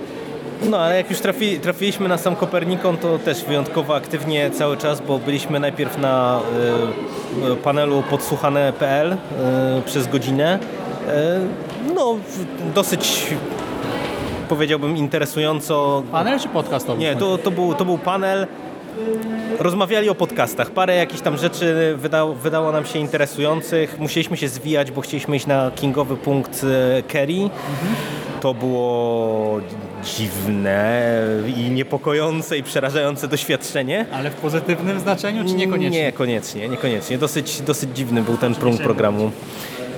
[SPEAKER 9] No, ale jak już trafi, trafiliśmy na sam Kopernikon, to też wyjątkowo aktywnie cały czas, bo byliśmy najpierw na y, panelu podsłuchane.pl y, przez godzinę. Y, no, dosyć powiedziałbym interesująco.
[SPEAKER 3] Panel czy podcastowy?
[SPEAKER 9] Nie, to, to, był, to był panel. Rozmawiali o podcastach. Parę jakichś tam rzeczy wydało, wydało nam się interesujących. Musieliśmy się zwijać, bo chcieliśmy iść na kingowy punkt Kerry. To było dziwne i niepokojące i przerażające doświadczenie.
[SPEAKER 3] Ale w pozytywnym znaczeniu, czy niekoniecznie?
[SPEAKER 9] Niekoniecznie, niekoniecznie. Dosyć, dosyć dziwny był ten punkt programu.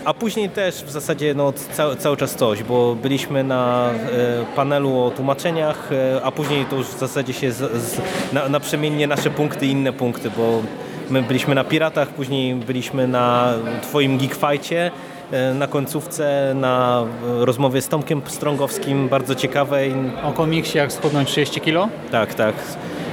[SPEAKER 9] A później też w zasadzie no, cały, cały czas coś, bo byliśmy na e, panelu o tłumaczeniach, e, a później to już w zasadzie się z, z, na, naprzemiennie nasze punkty i inne punkty, bo my byliśmy na Piratach, później byliśmy na Twoim Geekfajcie, na końcówce, na e, rozmowie z Tomkiem Strągowskim, bardzo ciekawej.
[SPEAKER 3] O komiksie jak schudnąć 30 kilo?
[SPEAKER 9] Tak, tak.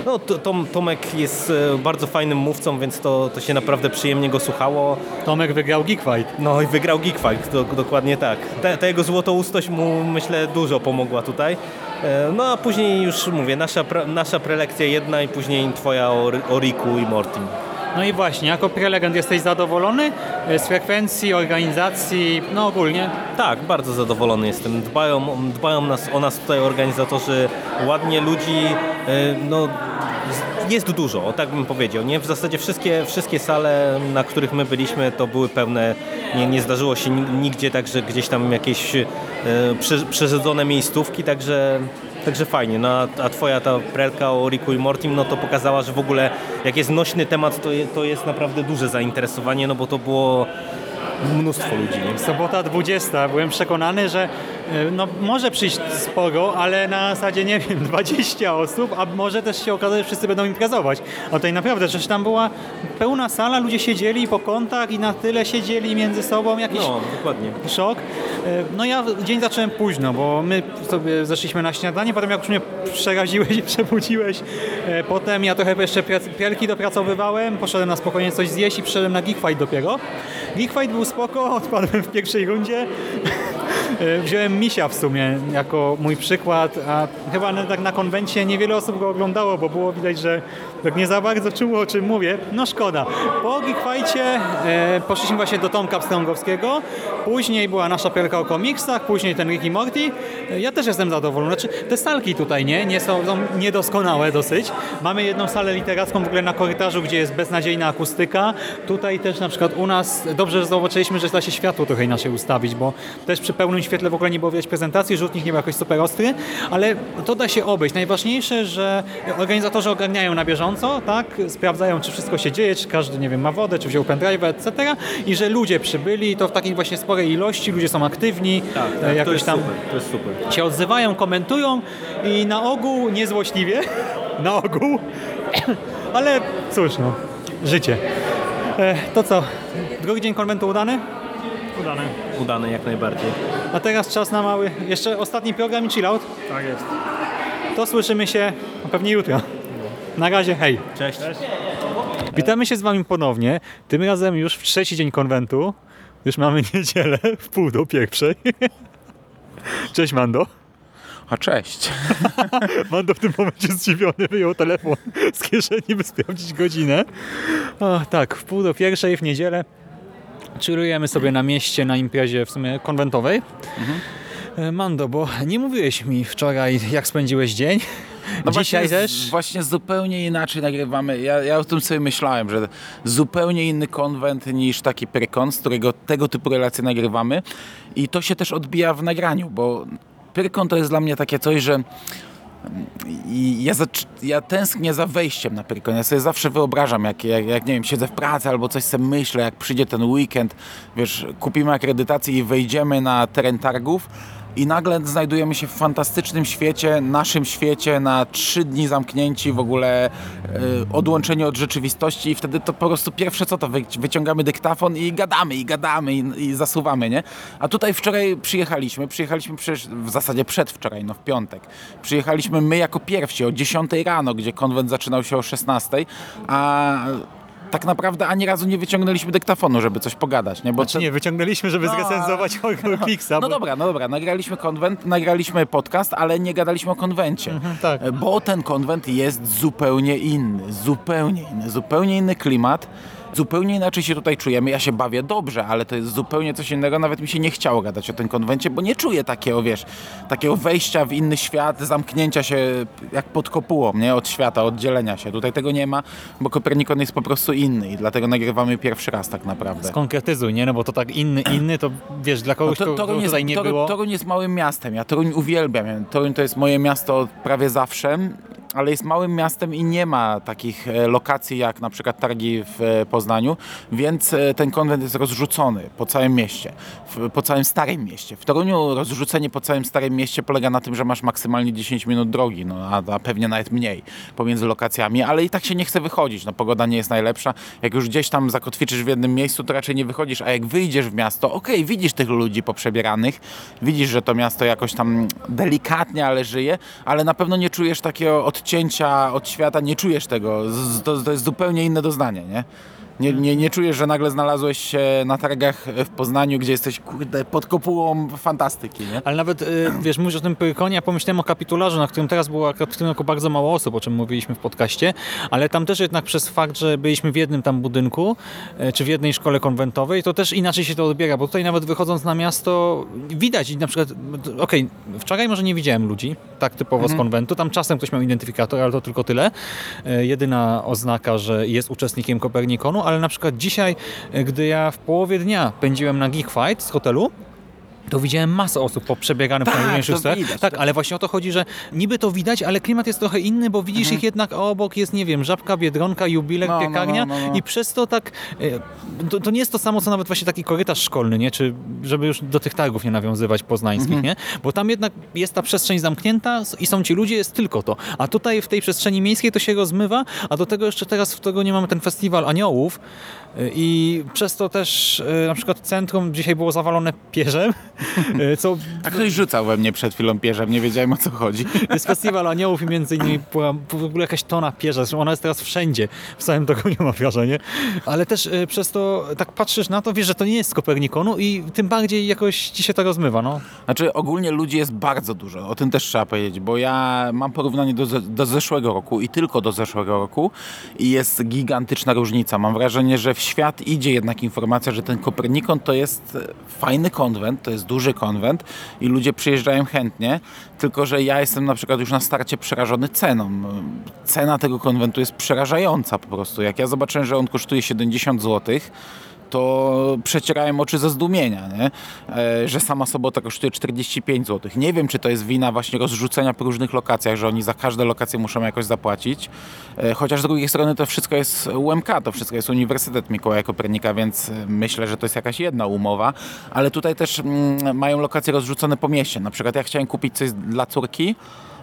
[SPEAKER 9] No, to- Tom, Tomek jest e, bardzo fajnym mówcą, więc to, to się naprawdę przyjemnie go słuchało.
[SPEAKER 3] Tomek wygrał Geek Fight.
[SPEAKER 9] No i wygrał Geek Fight, do, dokładnie tak. Ta, ta jego złotoustość mu, myślę, dużo pomogła tutaj. E, No a później już mówię, nasza, nasza prelekcja jedna i później twoja o, o Riku i Mortim.
[SPEAKER 3] No i właśnie, jako prelegent jesteś zadowolony e, z frekwencji, organizacji, no ogólnie?
[SPEAKER 9] Tak, bardzo zadowolony jestem. Dbają, dbają nas, o nas tutaj organizatorzy ładnie, ludzi, e, no jest dużo, tak bym powiedział. Nie? W zasadzie wszystkie, wszystkie sale, na których my byliśmy, to były pełne. Nie, nie zdarzyło się ni- nigdzie tak, że gdzieś tam jakieś e, prze, przerzedzone miejscówki, także, także fajnie. No, a, twoja ta prelka o Riku i Mortim, no to pokazała, że w ogóle jak jest nośny temat, to, je, to jest naprawdę duże zainteresowanie, no bo to było mnóstwo ludzi. Nie?
[SPEAKER 3] Sobota 20. Byłem przekonany, że no, może przyjść sporo, ale na zasadzie, nie wiem, *laughs* 20 osób, a może też się okazać, że wszyscy będą imprezować. A tutaj naprawdę, przecież tam była pełna sala, ludzie siedzieli po kątach i na tyle siedzieli między sobą, jakiś
[SPEAKER 9] No, dokładnie.
[SPEAKER 3] szok. E, No ja dzień zacząłem późno, bo my sobie zeszliśmy na śniadanie, potem jak już mnie przeraziłeś i *laughs* przebudziłeś, e, potem ja trochę jeszcze pielki dopracowywałem, poszedłem na spokojnie coś zjeść i przyszedłem na Geek Fight dopiero. Geek Fight był spoko, *laughs* odpadłem w pierwszej rundzie. E, Wziąłem Misia w sumie jako mój przykład, a chyba na, tak na konwencie niewiele osób go oglądało, bo było widać, że tak nie za bardzo czuło o czym mówię. No szkoda. Po Geek Fightie e, poszliśmy właśnie do Tomka Pstrągowskiego, później była nasza perka o komiksach, później ten Rick i Morty. E, Ja też jestem zadowolony. Znaczy, te salki tutaj nie, nie są, są niedoskonałe dosyć. Mamy jedną salę literacką w ogóle na korytarzu, gdzie jest beznadziejna akustyka. Tutaj też na przykład u nas, dobrze że zobaczyliśmy, że da się światło trochę inaczej ustawić, bo też przy pełnym świetle w ogóle nie było widać prezentacji, rzutnik nie był jakoś super ostry, ale to da się obejść. Najważniejsze, że organizatorzy ogarniają na bieżąco, tak? Sprawdzają, czy wszystko się dzieje, czy każdy, nie wiem, ma wodę, czy wziął pendrive, etc. I że ludzie przybyli, to w takiej właśnie sporej ilości, ludzie są aktywni,
[SPEAKER 9] Tak,
[SPEAKER 3] e,
[SPEAKER 9] tak, to
[SPEAKER 3] jakoś
[SPEAKER 9] jest
[SPEAKER 3] tam
[SPEAKER 9] super, to jest super.
[SPEAKER 3] się odzywają, komentują i na ogół niezłośliwie, *laughs* na ogół, *coughs* ale cóż no, życie. E, to co, drugi dzień konwentu udany? Udany.
[SPEAKER 9] Udane jak najbardziej.
[SPEAKER 3] A teraz czas na mały, jeszcze ostatni program i chillout? Tak jest. To słyszymy się pewnie jutro. Na razie, hej.
[SPEAKER 9] Cześć.
[SPEAKER 3] Witamy się z Wami ponownie, tym razem już w trzeci dzień konwentu. Już mamy *laughs* niedzielę w pół do pierwszej. *laughs* Cześć Mando.
[SPEAKER 10] A cześć. *laughs*
[SPEAKER 3] Mando w tym momencie zdziwiony wyjął telefon z kieszeni, by sprawdzić godzinę. O, tak, w pół do pierwszej w niedzielę chillujemy sobie na mieście na imprezie w sumie konwentowej. E, Mando, bo nie mówiłeś mi wczoraj, jak spędziłeś dzień.
[SPEAKER 10] No
[SPEAKER 3] Dzisiaj
[SPEAKER 10] właśnie,
[SPEAKER 3] też.
[SPEAKER 10] Właśnie zupełnie inaczej nagrywamy. Ja, ja o tym sobie myślałem, że zupełnie inny konwent niż taki Pyrkon, z którego tego typu relacje nagrywamy. I to się też odbija w nagraniu, bo Pyrkon to jest dla mnie takie coś, że i ja, zac- ja tęsknię za wejściem na Pyrkon. Ja sobie zawsze wyobrażam, jak, jak, jak nie wiem, siedzę w pracy albo coś sobie myślę, jak przyjdzie ten weekend, wiesz, kupimy akredytację i wejdziemy na teren targów i nagle znajdujemy się w fantastycznym świecie, naszym świecie, na trzy dni zamknięci, w ogóle e, odłączeni od rzeczywistości i wtedy to po prostu pierwsze co to, wy, wyciągamy dyktafon i gadamy, i gadamy, i, i zasuwamy, nie? A tutaj wczoraj przyjechaliśmy, przyjechaliśmy przecież w zasadzie przedwczoraj, no w piątek. Przyjechaliśmy my jako pierwsi o 10 rano, gdzie konwent zaczynał się o 16, a tak naprawdę ani razu nie wyciągnęliśmy dyktafonu, żeby coś pogadać, nie? Bo
[SPEAKER 3] Znaczy nie, wyciągnęliśmy, żeby
[SPEAKER 10] No,
[SPEAKER 3] zrecenzować Horror Kicsa.
[SPEAKER 10] No
[SPEAKER 3] bo-
[SPEAKER 10] dobra, no dobra, nagraliśmy konwent, nagraliśmy podcast, ale nie gadaliśmy o konwencie.
[SPEAKER 3] tak.
[SPEAKER 10] Bo ten konwent jest zupełnie inny, zupełnie inny, zupełnie inny klimat. Zupełnie inaczej się tutaj czujemy. Ja się bawię dobrze, ale to jest zupełnie coś innego. Nawet mi się nie chciało gadać o tym konwencie, bo nie czuję takiego, wiesz, takiego wejścia w inny świat, zamknięcia się jak pod kopułą, nie? Od świata, oddzielenia się. Tutaj tego nie ma, bo Kopernikon jest po prostu inny i dlatego nagrywamy pierwszy raz tak naprawdę.
[SPEAKER 3] Skonkretyzuj, nie? No bo to tak inny, inny, to wiesz, dla kogoś,
[SPEAKER 10] No to, jest,
[SPEAKER 3] tutaj nie
[SPEAKER 10] Toruń,
[SPEAKER 3] było...
[SPEAKER 10] Toruń jest małym miastem. Ja Toruń uwielbiam. Toruń to jest moje miasto prawie zawsze, ale jest małym miastem i nie ma takich e, lokacji jak na przykład targi w e, Poznaniu, więc e, ten konwent jest rozrzucony po całym mieście, po całym Starym Mieście. W Toruniu rozrzucenie po całym Starym Mieście polega na tym, że masz maksymalnie 10 minut drogi, no, a, pewnie nawet mniej pomiędzy lokacjami, ale i tak się nie chce wychodzić. No, pogoda nie jest najlepsza. Jak już gdzieś tam zakotwiczysz w jednym miejscu, to raczej nie wychodzisz, a jak wyjdziesz w miasto, okej, widzisz tych ludzi poprzebieranych, widzisz, że to miasto jakoś tam delikatnie, ale żyje, ale na pewno nie czujesz takiego odcięcia od świata, nie czujesz tego. To, to jest zupełnie inne doznanie, nie? Nie, nie, nie czujesz, że nagle znalazłeś się na targach w Poznaniu, gdzie jesteś kurde, pod kopułą fantastyki, nie?
[SPEAKER 3] Ale nawet, y, wiesz, mówisz o tym Pyrkonie, ja pomyślałem o kapitularzu, na którym teraz było akurat w tym roku bardzo mało osób, o czym mówiliśmy w podcaście, ale tam też jednak przez fakt, że byliśmy w jednym tam budynku, y, czy w jednej szkole konwentowej, to też inaczej się to odbiera, bo tutaj nawet wychodząc na miasto widać i na przykład, okej, wczoraj może nie widziałem ludzi, tak typowo z
[SPEAKER 10] Mhm.
[SPEAKER 3] konwentu, tam czasem ktoś miał identyfikator, ale to tylko tyle. Y, Jedyna oznaka, że jest uczestnikiem Kopernikonu, ale na przykład dzisiaj, y, gdy ja w połowie dnia pędziłem na Geek Fight z hotelu, to widziałem masę osób poprzebieganych
[SPEAKER 10] Tak,
[SPEAKER 3] w najmniejszych
[SPEAKER 10] to
[SPEAKER 3] stronach.
[SPEAKER 10] widać.
[SPEAKER 3] Tak, ale właśnie o to chodzi, że niby to widać, ale klimat jest trochę inny, bo widzisz
[SPEAKER 10] Mhm.
[SPEAKER 3] ich jednak obok, jest, nie wiem, żabka, biedronka, jubilek,
[SPEAKER 10] No, no,
[SPEAKER 3] piekarnia
[SPEAKER 10] no, no, no.
[SPEAKER 3] i przez to tak, e, to, to nie jest to samo, co nawet właśnie taki korytarz szkolny, nie? Czy żeby już do tych targów nie nawiązywać poznańskich,
[SPEAKER 10] Mhm.
[SPEAKER 3] nie? Bo tam jednak jest ta przestrzeń zamknięta i są ci ludzie, jest tylko to. A tutaj w tej przestrzeni miejskiej to się rozmywa, a do tego jeszcze teraz w tego nie mamy ten festiwal aniołów i przez to też e, na przykład centrum dzisiaj było zawalone pierzem, e, co
[SPEAKER 10] A *laughs* ktoś rzucał we mnie przed chwilą pierzem, nie wiedziałem o co chodzi. *laughs*
[SPEAKER 3] jest festiwal aniołów i między innymi była w ogóle jakaś tona pierza. Zresztą ona jest teraz wszędzie. W całym Toruniu ma wrażenie. Ale też y, przez to tak patrzysz na to, wiesz, że to nie jest z Kopernikonu i tym bardziej jakoś ci się to rozmywa. No.
[SPEAKER 10] Znaczy ogólnie ludzi jest bardzo dużo, o tym też trzeba powiedzieć, bo ja mam porównanie do, do zeszłego roku i tylko do zeszłego roku i jest gigantyczna różnica. Mam wrażenie, że w świat idzie jednak informacja, że ten Kopernikon to jest e, fajny konwent, to jest duży konwent i ludzie przyjeżdżają chętnie, tylko że ja jestem na przykład już na starcie przerażony ceną. Cena tego konwentu jest przerażająca po prostu. Jak ja zobaczyłem, że on kosztuje 70 złotych, to przecierałem oczy ze zdumienia, nie? E, że sama sobota kosztuje 45 zł. Nie wiem, czy to jest wina właśnie rozrzucenia po różnych lokacjach, że oni za każde lokacje muszą jakoś zapłacić. E, chociaż z drugiej strony to wszystko jest UMK, to wszystko jest Uniwersytet Mikołaja Kopernika, więc e, myślę, że to jest jakaś jedna umowa. Ale tutaj też mm, mają lokacje rozrzucone po mieście. Na przykład ja chciałem kupić coś dla córki,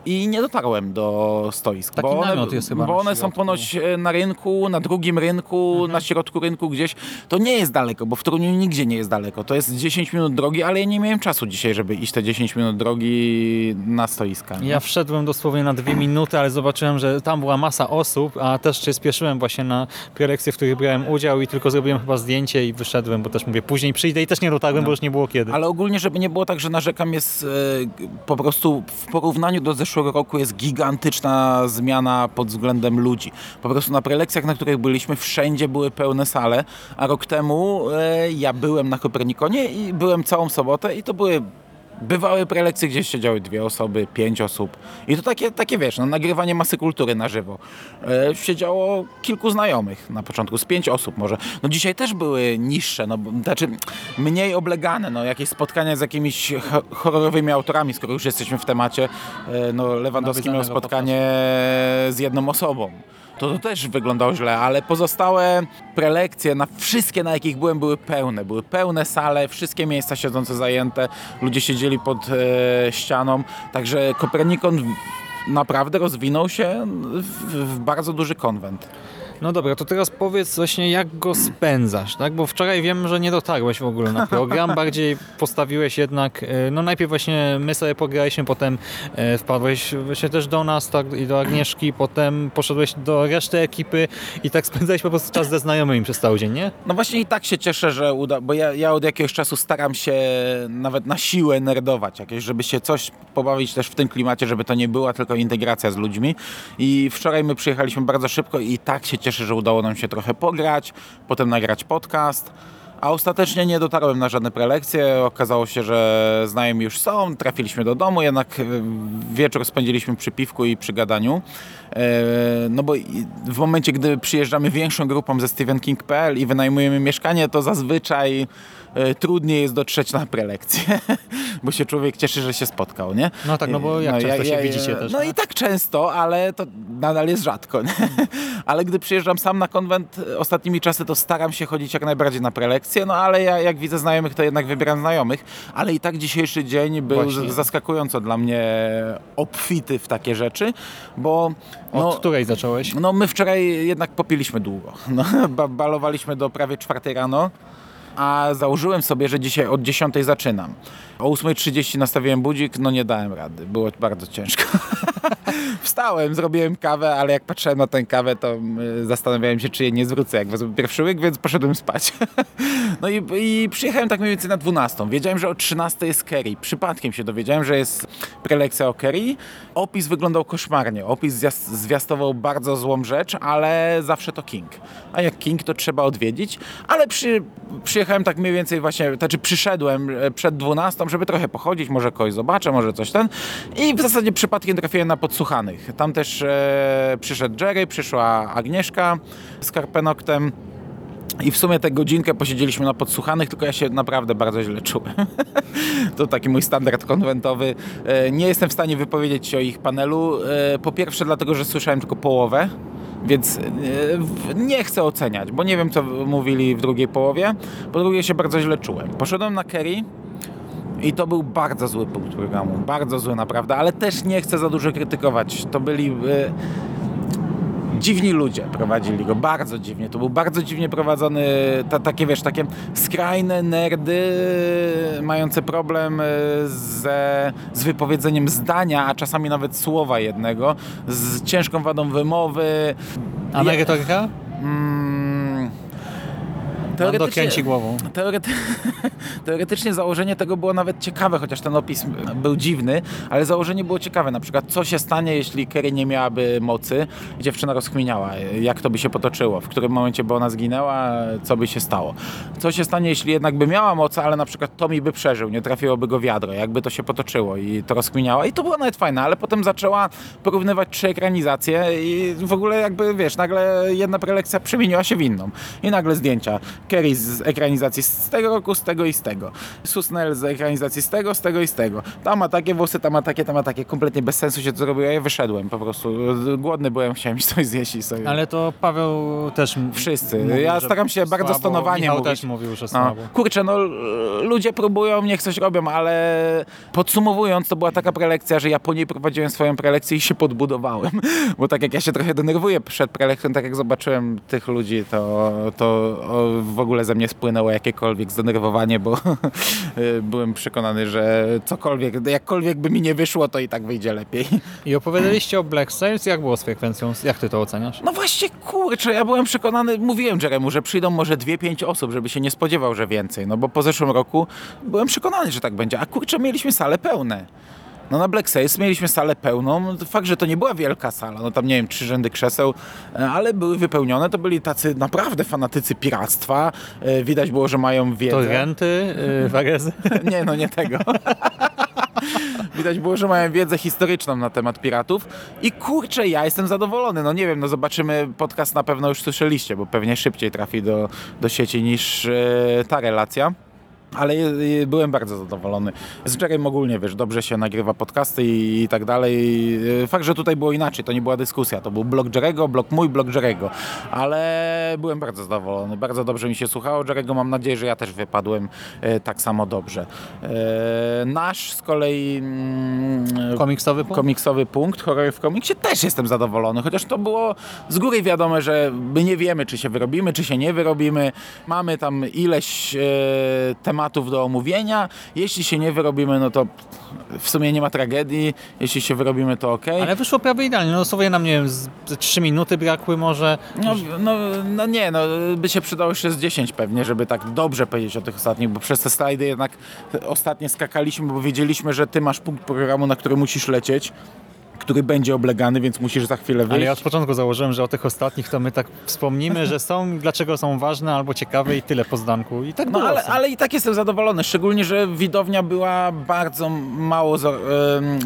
[SPEAKER 10] i nie dotarłem do stoisk.
[SPEAKER 3] Taki
[SPEAKER 10] bo one,
[SPEAKER 3] jest chyba
[SPEAKER 10] bo one są ponoć e, na rynku, na drugim rynku,
[SPEAKER 3] Mhm.
[SPEAKER 10] na środku rynku gdzieś. To nie jest daleko, bo w Toruniu nigdzie nie jest daleko. To jest 10 minut drogi, ale ja nie miałem czasu dzisiaj, żeby iść te 10 minut drogi na stoiska. nie?
[SPEAKER 3] Ja wszedłem dosłownie na dwie minuty, ale zobaczyłem, że tam była masa osób, a też się spieszyłem właśnie na prelekcje, w których brałem udział i tylko zrobiłem chyba zdjęcie i wyszedłem, bo też mówię, później przyjdę i też nie dotarłem, bo już nie było kiedy.
[SPEAKER 10] Ale ogólnie, żeby nie było tak, że narzekam, jest e, po prostu w porównaniu do zeszłego roku jest gigantyczna zmiana pod względem ludzi. Po prostu na prelekcjach, na których byliśmy, wszędzie były pełne sale, a rok temu e, ja byłem na Kopernikonie i byłem całą sobotę i to były Bywały prelekcje, gdzie siedziały dwie osoby, pięć osób. I to takie, takie wiesz, no, nagrywanie masy kultury na żywo. E, siedziało kilku znajomych na początku, z pięć osób może. No dzisiaj też były niższe, no, znaczy mniej oblegane, no, jakieś spotkania z jakimiś ho- horrorowymi autorami, skoro już jesteśmy w temacie. E, no, Lewandowski miał spotkanie z jedną osobą. To, to też wyglądało źle, ale pozostałe prelekcje, na wszystkie na jakich byłem, były pełne. Były pełne sale, wszystkie miejsca siedzące zajęte, ludzie siedzieli pod e, ścianą, także Kopernikon naprawdę rozwinął się w, w bardzo duży konwent.
[SPEAKER 3] No dobra, to teraz powiedz właśnie jak go spędzasz, tak? Bo wczoraj wiem, że nie dotarłeś w ogóle na program, *laughs* bardziej postawiłeś jednak, e, no najpierw właśnie my sobie pograliśmy, potem e, wpadłeś właśnie też do nas tak, i do Agnieszki, potem poszedłeś do reszty ekipy i tak spędzałeś po prostu czas ze znajomymi przez cały dzień, nie?
[SPEAKER 10] No właśnie i tak się cieszę, że uda, bo ja, ja od jakiegoś czasu staram się nawet na siłę nerdować jakieś, żeby się coś pobawić też w tym klimacie, żeby to nie była tylko integracja z ludźmi. I wczoraj my przyjechaliśmy bardzo szybko i tak się cieszę, że udało nam się trochę pograć, potem nagrać podcast. A ostatecznie nie dotarłem na żadne prelekcje. Okazało się, że znajomi już są, trafiliśmy do domu, jednak e, wieczór spędziliśmy przy piwku i przy gadaniu. E, No bo w momencie, gdy przyjeżdżamy większą grupą ze StephenKing.pl i wynajmujemy mieszkanie, to zazwyczaj trudniej jest dotrzeć na prelekcję, *laughs* bo się człowiek cieszy, że się spotkał, nie?
[SPEAKER 3] No tak, no bo jak często się widzicie też,
[SPEAKER 10] No i tak często, ale to nadal jest rzadko. Nie? *laughs* Ale gdy przyjeżdżam sam na konwent e, ostatnimi czasy, to staram się chodzić jak najbardziej na prelekcje, no ale ja, jak widzę znajomych, to jednak wybieram znajomych. Ale i tak dzisiejszy dzień był
[SPEAKER 3] Właśnie.
[SPEAKER 10] zaskakująco dla mnie obfity w takie rzeczy, bo...
[SPEAKER 3] Od
[SPEAKER 10] No,
[SPEAKER 3] której zacząłeś?
[SPEAKER 10] no my wczoraj jednak popiliśmy długo. *laughs* No, ba- balowaliśmy do prawie czwartej rano, a założyłem sobie, że dzisiaj od 10 zaczynam. O 8.30 nastawiłem budzik, no nie dałem rady. Było bardzo ciężko. *laughs* Wstałem, zrobiłem kawę, ale jak patrzyłem na tę kawę, to y, zastanawiałem się, czy jej nie zwrócę, jak wezmę pierwszy łyk, więc poszedłem spać. *laughs* No i, i przyjechałem tak mniej więcej na 12. Wiedziałem, że o 13 jest Kerry. Przypadkiem się dowiedziałem, że jest prelekcja o Kerry. Opis wyglądał koszmarnie. Opis zwias- zwiastował bardzo złą rzecz, ale zawsze to King. A jak King, to trzeba odwiedzić. Ale przy, przyjechałem tak mniej więcej właśnie, znaczy przyszedłem e, przed 12, żeby trochę pochodzić, może kogoś zobaczę, może coś ten. I w zasadzie przypadkiem trafiłem na podsłuchanych. Tam też e, przyszedł Jerry, przyszła Agnieszka z Karpenoktem. I w sumie tę godzinkę posiedzieliśmy na podsłuchanych, tylko ja się naprawdę bardzo źle czułem. *laughs* to taki mój standard konwentowy. E, Nie jestem w stanie wypowiedzieć się o ich panelu. E, Po pierwsze dlatego, że słyszałem tylko połowę, więc e, nie chcę oceniać, bo nie wiem, co mówili w drugiej połowie. Po drugie się bardzo źle czułem. Poszedłem na Kerry, i to był bardzo zły punkt programu. Bardzo zły naprawdę, ale też nie chcę za dużo krytykować. To byli e, dziwni ludzie prowadzili go, bardzo dziwnie. To był bardzo dziwnie prowadzony, ta, takie wiesz, takie skrajne nerdy mające problem e, ze, z wypowiedzeniem zdania, a czasami nawet słowa jednego, z ciężką wadą wymowy.
[SPEAKER 3] A merytoryka?
[SPEAKER 10] Mm,
[SPEAKER 3] Mando kręci głową.
[SPEAKER 10] Teorety... *laughs* Teoretycznie założenie tego było nawet ciekawe, chociaż ten opis był dziwny, ale założenie było ciekawe. Na przykład, co się stanie, jeśli Kerry nie miałaby mocy i dziewczyna rozkminiała, jak to by się potoczyło, w którym momencie by ona zginęła, co by się stało. Co się stanie, jeśli jednak by miała mocy, ale na przykład Tommy by przeżył, nie trafiłoby go wiadro, jakby to się potoczyło i to rozkminiała. I to było nawet fajne, ale potem zaczęła porównywać trzy ekranizacje i w ogóle jakby, wiesz, nagle jedna prelekcja przemieniła się w inną. I nagle zdjęcia. Kerry z ekranizacji z tego roku, z tego i z tego. Susnell z ekranizacji z tego, z tego i z tego. Tam ma takie włosy, tam ma takie, tam ma takie. Kompletnie bez sensu się to zrobiło. Ja wyszedłem po prostu. Głodny byłem, chciałem coś zjeść i sobie.
[SPEAKER 3] Ale to Paweł też
[SPEAKER 10] Wszyscy.
[SPEAKER 3] mówił,
[SPEAKER 10] ja staram się bardzo stonowanie
[SPEAKER 3] Michał
[SPEAKER 10] mówić.
[SPEAKER 3] też mówił, że
[SPEAKER 10] No. Kurczę, no ludzie próbują, niech coś robią, ale podsumowując, to była taka prelekcja, że ja po niej prowadziłem swoją prelekcję i się podbudowałem. *laughs* Bo tak jak ja się trochę denerwuję przed prelekcją, tak jak zobaczyłem tych ludzi, to, to w ogóle ze mnie spłynęło jakiekolwiek zdenerwowanie, bo *laughs* byłem przekonany, że cokolwiek, jakkolwiek by mi nie wyszło, to i tak wyjdzie lepiej.
[SPEAKER 3] I opowiadaliście o Black Sails, jak było z frekwencją? Jak ty to oceniasz?
[SPEAKER 10] No właśnie, kurczę, ja byłem przekonany, mówiłem Jeremu, że przyjdą może dwie, pięć osób, żeby się nie spodziewał, że więcej, no bo po zeszłym roku byłem przekonany, że tak będzie, a kurczę, mieliśmy sale pełne. No na Black Sails mieliśmy salę pełną, fakt, że to nie była wielka sala, no tam nie wiem, trzy rzędy krzeseł, e, ale były wypełnione, to byli tacy naprawdę fanatycy piractwa, E, widać było, że mają wiedzę.
[SPEAKER 3] To renty, yy, *laughs* wagezy? *laughs*
[SPEAKER 10] Nie, no nie tego. *laughs* Widać było, że mają wiedzę historyczną na temat piratów i kurczę, ja jestem zadowolony. No nie wiem, no zobaczymy, podcast na pewno już słyszeliście, bo pewnie szybciej trafi do, do sieci niż e, ta relacja. Ale byłem bardzo zadowolony. Z Jerem ogólnie, wiesz, dobrze się nagrywa podcasty i, i tak dalej. E, Fakt, że tutaj było inaczej, to nie była dyskusja. To był blog Jerego, blog mój, blog Jerego. Ale byłem bardzo zadowolony. Bardzo dobrze mi się słuchało Jerego. Mam nadzieję, że ja też wypadłem e, tak samo dobrze. E, nasz z kolei mm,
[SPEAKER 3] Komiksowy punkt?
[SPEAKER 10] komiksowy punkt, horror w komiksie, też jestem zadowolony, chociaż to było z góry wiadome, że my nie wiemy, czy się wyrobimy, czy się nie wyrobimy. Mamy tam ileś e, tematów do omówienia. Jeśli się nie wyrobimy, no to w sumie nie ma tragedii. Jeśli się wyrobimy, to ok.
[SPEAKER 3] Ale wyszło prawie idealnie. No dosłownie nam, nie wiem, z 3 minuty brakły może.
[SPEAKER 10] No, no, no nie, no by się przydało jeszcze z 10 pewnie, żeby tak dobrze powiedzieć o tych ostatnich, bo przez te slajdy jednak ostatnie skakaliśmy, bo wiedzieliśmy, że ty masz punkt programu, na który musisz lecieć, który będzie oblegany, więc musisz za chwilę wyjść.
[SPEAKER 3] Ale ja od początku założyłem, że o tych ostatnich to my tak wspomnimy, że są, *laughs* dlaczego są ważne albo ciekawe i tyle po zdanku. I tak
[SPEAKER 10] No ale, ale i tak jestem zadowolony, szczególnie, że widownia była bardzo mało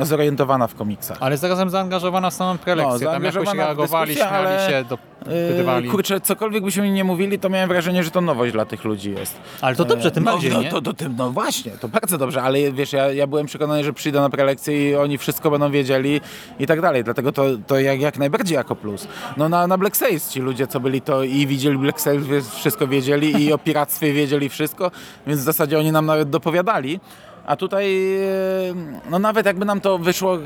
[SPEAKER 10] zorientowana w komiksach.
[SPEAKER 3] Ale zarazem zaangażowana w samą prelekcję.
[SPEAKER 10] No,
[SPEAKER 3] Tam jakoś reagowali,
[SPEAKER 10] dyskusję,
[SPEAKER 3] śmiali
[SPEAKER 10] ale-
[SPEAKER 3] się, dopytywali.
[SPEAKER 10] Yy, kurczę, cokolwiek byśmy nie mówili, to miałem wrażenie, że to nowość dla tych ludzi jest.
[SPEAKER 3] Ale to dobrze, tym
[SPEAKER 10] no,
[SPEAKER 3] bardziej,
[SPEAKER 10] no,
[SPEAKER 3] nie?
[SPEAKER 10] To, to, tym, no właśnie, to bardzo dobrze, ale wiesz, ja, ja byłem przekonany, że przyjdę na prelekcję i oni wszystko będą wiedzieli i tak dalej, dlatego to, to jak, jak najbardziej jako plus. No na, na Black Sails ci ludzie, co byli to i widzieli Black wszystko wiedzieli i o piractwie wiedzieli wszystko, więc w zasadzie oni nam nawet dopowiadali. A tutaj, e, no nawet jakby nam to wyszło e,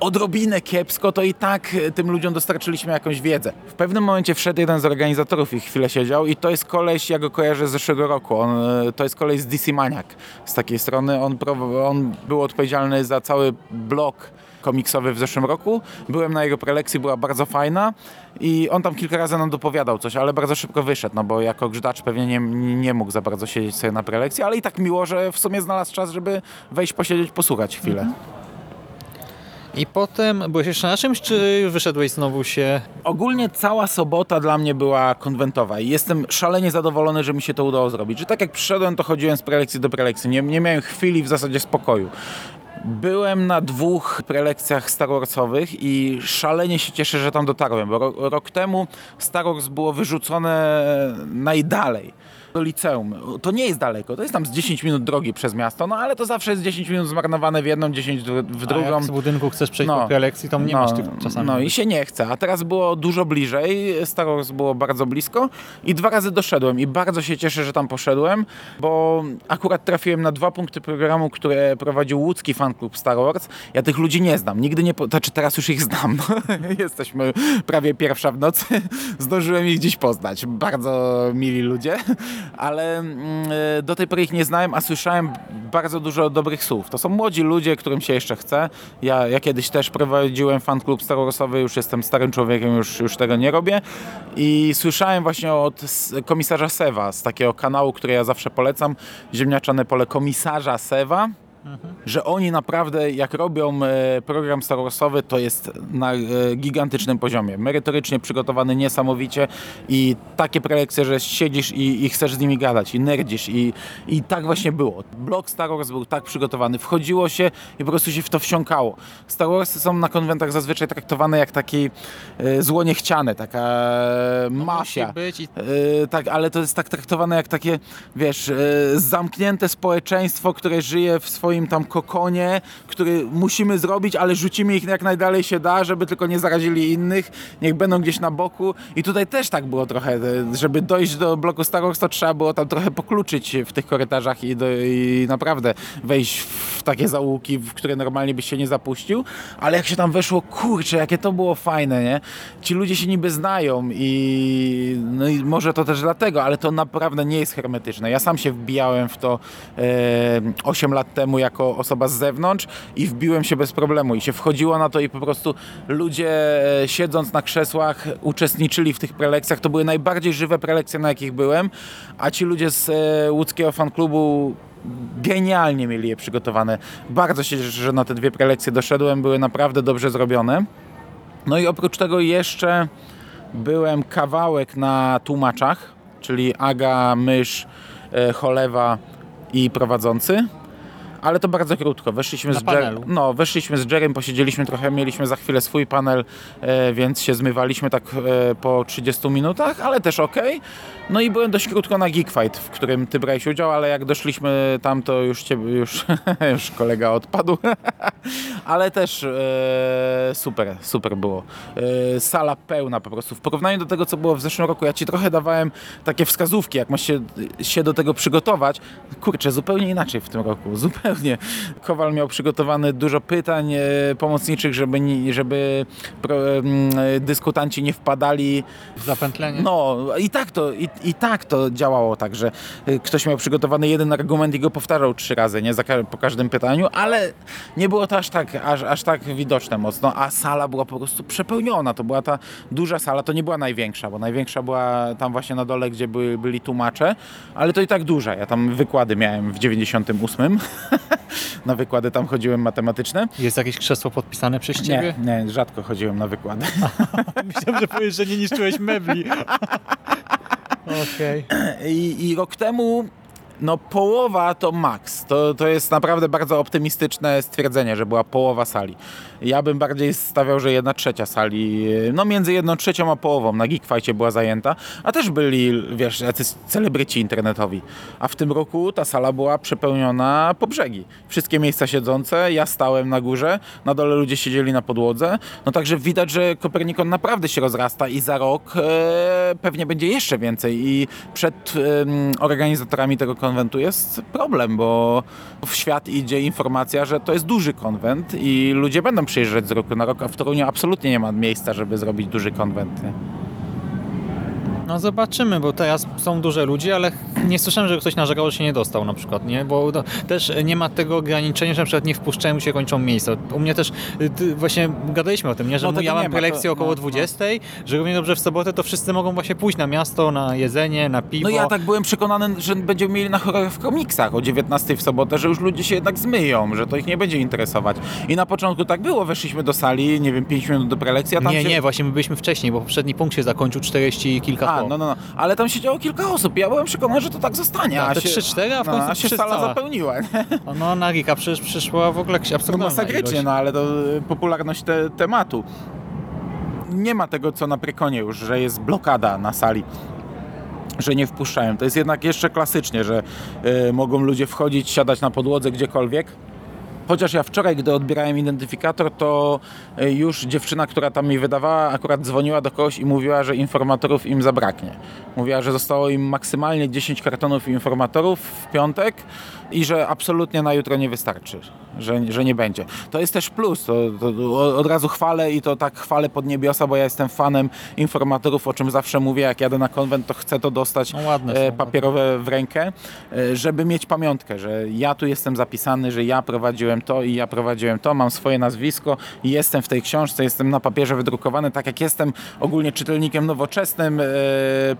[SPEAKER 10] odrobinę kiepsko, to i tak e, tym ludziom dostarczyliśmy jakąś wiedzę. W pewnym momencie wszedł jeden z organizatorów i chwilę siedział i to jest koleś, ja go kojarzę z zeszłego roku. On, to jest koleś z DC Maniac z takiej strony. On, on był odpowiedzialny za cały blok komiksowy w zeszłym roku. Byłem na jego prelekcji, była bardzo fajna i on tam kilka razy nam dopowiadał coś, ale bardzo szybko wyszedł, no bo jako grzdacz pewnie nie, nie mógł za bardzo siedzieć sobie na prelekcji, ale i tak miło, że w sumie znalazł czas, żeby wejść, posiedzieć, posłuchać chwilę.
[SPEAKER 3] I potem byłeś jeszcze na czymś, czy już wyszedłeś znowu się...
[SPEAKER 10] Ogólnie cała sobota dla mnie była konwentowa i jestem szalenie zadowolony, że mi się to udało zrobić. Że tak jak przyszedłem, to chodziłem z prelekcji do prelekcji. Nie, nie miałem chwili w zasadzie spokoju. Byłem na dwóch prelekcjach Star Warsowych i szalenie się cieszę, że tam dotarłem, bo ro, rok temu Star Wars było wyrzucone najdalej do liceum. To nie jest daleko, to jest tam z 10 minut drogi przez miasto, no ale to zawsze jest 10 minut zmarnowane w jedną, 10 w, w
[SPEAKER 3] A
[SPEAKER 10] drugą.
[SPEAKER 3] jak z budynku chcesz przejść
[SPEAKER 10] No.
[SPEAKER 3] po prelekcji, to nie masz tych czasami.
[SPEAKER 10] No i się nie chce, a teraz było dużo bliżej, Star Wars było bardzo blisko i dwa razy doszedłem i bardzo się cieszę, że tam poszedłem, bo akurat trafiłem na dwa punkty programu, które prowadził łódzki fanklub Star Wars. Ja tych ludzi nie znam, nigdy nie, po... znaczy teraz już ich znam, no. *laughs* jesteśmy prawie pierwsza w nocy, *laughs* zdążyłem ich gdzieś poznać, bardzo mili ludzie, ale mm, do tej pory ich nie znałem, a słyszałem bardzo dużo dobrych słów. To są młodzi ludzie, którym się jeszcze chce. Ja, ja kiedyś też prowadziłem fan klub Star Warsowy, już jestem starym człowiekiem, już, już tego nie robię. I słyszałem właśnie od komisarza Sewa z takiego kanału, który ja zawsze polecam, Ziemniaczane Pole komisarza Sewa, że oni naprawdę jak robią e, program Star Warsowy, to jest na e, gigantycznym poziomie. Merytorycznie przygotowany niesamowicie i takie prelekcje, że siedzisz i, i chcesz z nimi gadać i nerdzisz i, i tak właśnie było. Blok Star Wars był tak przygotowany. Wchodziło się i po prostu się w to wsiąkało. Star Warsy są na konwentach zazwyczaj traktowane jak taki e, zło niechciane, taka e, mafia.
[SPEAKER 3] i-
[SPEAKER 10] tak, ale to jest tak traktowane jak takie, wiesz, zamknięte społeczeństwo, które żyje w swoim tam kokonie, który musimy zrobić, ale rzucimy ich jak najdalej się da, żeby tylko nie zarazili innych, niech będą gdzieś na boku. I tutaj też tak było trochę, żeby dojść do bloku Star Wars, to trzeba było tam trochę pokluczyć w tych korytarzach i, do, i naprawdę wejść w takie zaułki, w które normalnie byś się nie zapuścił, ale jak się tam weszło, kurczę, jakie to było fajne, nie? Ci ludzie się niby znają i, no i może to też dlatego, ale to naprawdę nie jest hermetyczne. Ja sam się wbijałem w to e, 8 lat temu jako osoba z zewnątrz i wbiłem się bez problemu i się wchodziło na to i po prostu ludzie e, siedząc na krzesłach uczestniczyli w tych prelekcjach. To były najbardziej żywe prelekcje, na jakich byłem, a ci ludzie z e, łódzkiego fanklubu genialnie mieli je przygotowane. Bardzo się cieszę, że na te dwie prelekcje doszedłem, były naprawdę dobrze zrobione. No i oprócz tego jeszcze byłem kawałek na tłumaczach, czyli Aga, Mysz, e, Cholewa i prowadzący. Ale to bardzo krótko. Weszliśmy
[SPEAKER 3] Na
[SPEAKER 10] z Jer-. No, weszliśmy z Jerem, posiedzieliśmy trochę, mieliśmy za chwilę swój panel, e, więc się zmywaliśmy tak e, po 30 minutach, ale też okej. No i byłem dość krótko na Geek Fight, w którym ty brałeś udział, ale jak doszliśmy tam, to już, cię, już, *laughs* już kolega odpadł. *laughs* ale też e, super, super było. E, sala pełna po prostu. W porównaniu do tego, co było w zeszłym roku, ja ci trochę dawałem takie wskazówki, jak masz się, się do tego przygotować. Kurczę, zupełnie inaczej w tym roku, zupełnie. Kowal miał przygotowane dużo pytań e, pomocniczych, żeby, żeby em, dyskutanci nie wpadali
[SPEAKER 3] W zapętlenie.
[SPEAKER 10] no i tak to, i, i tak to działało tak, że y, ktoś miał przygotowany jeden argument i go powtarzał trzy razy, nie, Za, po każdym pytaniu, ale nie było to aż tak, aż, aż tak widoczne mocno, a sala była po prostu przepełniona, to była ta duża sala, to nie była największa, bo największa była tam właśnie na dole, gdzie były, byli tłumacze, ale to i tak duża, ja tam wykłady miałem w 98, *laughs* *laughs* na wykłady tam chodziłem matematyczne.
[SPEAKER 3] Jest jakieś krzesło podpisane przez ciebie?
[SPEAKER 10] Nie, nie, rzadko chodziłem na wykłady. *laughs* *laughs*
[SPEAKER 3] Myślałem, że powiesz, że nie niszczyłeś mebli. Okej.
[SPEAKER 10] I, I rok temu no połowa to maks. To, to jest naprawdę bardzo optymistyczne stwierdzenie, że była połowa sali. Ja bym bardziej stawiał, że jedna trzecia sali, no między jedną trzecią a połową na Geekfightie była zajęta, a też byli, wiesz, jacyś celebryci internetowi. A w tym roku ta sala była przepełniona po brzegi. Wszystkie miejsca siedzące, ja stałem na górze, na dole ludzie siedzieli na podłodze. No także widać, że Kopernikon naprawdę się rozrasta i za rok e, pewnie będzie jeszcze więcej. I przed em, organizatorami tego konwentu jest problem, bo w świat idzie informacja, że to jest duży konwent i ludzie będą przyjeżdżać z roku na rok, a w Toruniu absolutnie nie ma miejsca, żeby zrobić duży konwent. Nie?
[SPEAKER 3] No zobaczymy, bo teraz są duże ludzie, ale nie słyszałem, że ktoś narzekał, że się nie dostał na przykład, nie? Bo no, też nie ma tego ograniczenia, że na przykład nie wpuszczają się kończą miejsca. U mnie też y, ty, właśnie gadaliśmy o tym, nie? Że
[SPEAKER 10] No,
[SPEAKER 3] ja mam
[SPEAKER 10] ma,
[SPEAKER 3] prelekcję około
[SPEAKER 10] no,
[SPEAKER 3] 20, że równie dobrze w sobotę to wszyscy mogą właśnie pójść na miasto, na jedzenie, na piwo.
[SPEAKER 10] No ja tak byłem przekonany, że będziemy mieli na w komiksach o 19 w sobotę, że już ludzie się jednak zmyją, że to ich nie będzie interesować. I na początku tak było, weszliśmy do sali, nie wiem, 5 minut do prelekcji, a tam
[SPEAKER 3] Nie,
[SPEAKER 10] się...
[SPEAKER 3] nie, właśnie my byliśmy wcześniej, bo poprzedni punkt się zakończył 40 i kilka
[SPEAKER 10] A, no, no, no. Ale tam siedziało kilka osób. Ja byłem przekonany, że to tak zostanie.
[SPEAKER 3] Tak,
[SPEAKER 10] a
[SPEAKER 3] te
[SPEAKER 10] się,
[SPEAKER 3] 3-4, a w końcu
[SPEAKER 10] no, a się sala
[SPEAKER 3] cała.
[SPEAKER 10] zapełniła. nie?
[SPEAKER 3] No na Gika przecież przyszła w ogóle jakaś
[SPEAKER 10] No
[SPEAKER 3] absurdalna
[SPEAKER 10] masakrycznie,
[SPEAKER 3] ilość.
[SPEAKER 10] no ale to y, popularność te, tematu. Nie ma tego, co na Prekonie już, że jest blokada na sali. Że nie wpuszczają. To jest jednak jeszcze klasycznie, że y, mogą ludzie wchodzić, siadać na podłodze gdziekolwiek. Chociaż ja wczoraj, gdy odbierałem identyfikator, to y, już dziewczyna, która tam mi wydawała, akurat dzwoniła do kogoś i mówiła, że informatorów im zabraknie. Mówiła, że zostało im maksymalnie 10 kartonów informatorów w piątek i że absolutnie na jutro nie wystarczy, że, że nie będzie. To jest też plus, to, to od razu chwalę i to tak chwalę pod niebiosa, bo ja jestem fanem informatorów, o czym zawsze mówię, jak jadę na konwent, to chcę to dostać
[SPEAKER 3] No ładne
[SPEAKER 10] e,
[SPEAKER 3] są,
[SPEAKER 10] papierowe w rękę, e, żeby mieć pamiątkę, że ja tu jestem zapisany, że ja prowadziłem to i ja prowadziłem to, mam swoje nazwisko i jestem w tej książce, jestem na papierze wydrukowany, tak jak jestem ogólnie czytelnikiem nowoczesnym, e,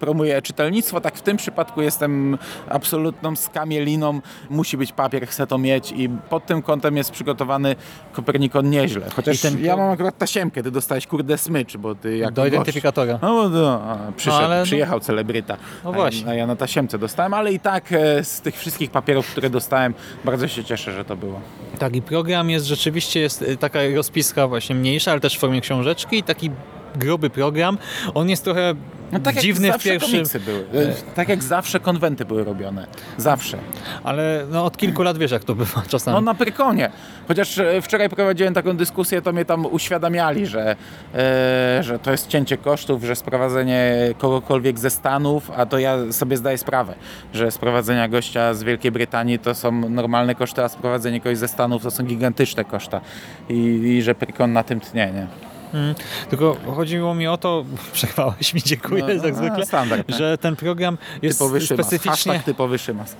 [SPEAKER 10] promuję czytelnictwo, tak w tym przypadku jestem absolutną skamieliną, musi być papier, chcę to mieć i pod tym kątem jest przygotowany Kopernikon nieźle. Chociaż
[SPEAKER 3] ten-
[SPEAKER 10] ja mam akurat tasiemkę, ty dostałeś kurde smycz, bo ty jako
[SPEAKER 3] Do
[SPEAKER 10] gość-
[SPEAKER 3] identyfikatora.
[SPEAKER 10] no, no, a, przyszedł,
[SPEAKER 3] No, ale no-
[SPEAKER 10] przyjechał celebryta.
[SPEAKER 3] No
[SPEAKER 10] A-
[SPEAKER 3] właśnie.
[SPEAKER 10] A ja na tasiemce dostałem, ale i tak e, z tych wszystkich papierów, które dostałem, bardzo się cieszę, że to było.
[SPEAKER 3] Tak, i program jest rzeczywiście jest y, taka rozpiska właśnie mniejsza, ale też w formie książeczki i taki gruby program. On jest trochę
[SPEAKER 10] No tak
[SPEAKER 3] dziwny
[SPEAKER 10] jak
[SPEAKER 3] w
[SPEAKER 10] zawsze
[SPEAKER 3] pierwszym...
[SPEAKER 10] były. E, Tak jak zawsze konwenty były robione. Zawsze.
[SPEAKER 3] Ale no, od kilku lat wiesz jak to bywa *laughs* czasami.
[SPEAKER 10] No na Prykonie. Chociaż e, wczoraj prowadziłem taką dyskusję, to mnie tam uświadamiali, że, e, że to jest cięcie kosztów, że sprowadzenie kogokolwiek ze Stanów, a to ja sobie zdaję sprawę, że sprowadzenia gościa z Wielkiej Brytanii to są normalne koszty, a sprowadzenie kogoś ze Stanów to są gigantyczne koszta. I, i że Prykon na tym tnie, nie?
[SPEAKER 3] Mm, tylko chodziło mi o to, *laughs* przerwałeś mi, dziękuję
[SPEAKER 10] No, no,
[SPEAKER 3] zwykle,
[SPEAKER 10] standard, tak.
[SPEAKER 3] że ten program jest
[SPEAKER 10] Typowy
[SPEAKER 3] specyficznie,
[SPEAKER 10] Hashtag typowy szymas.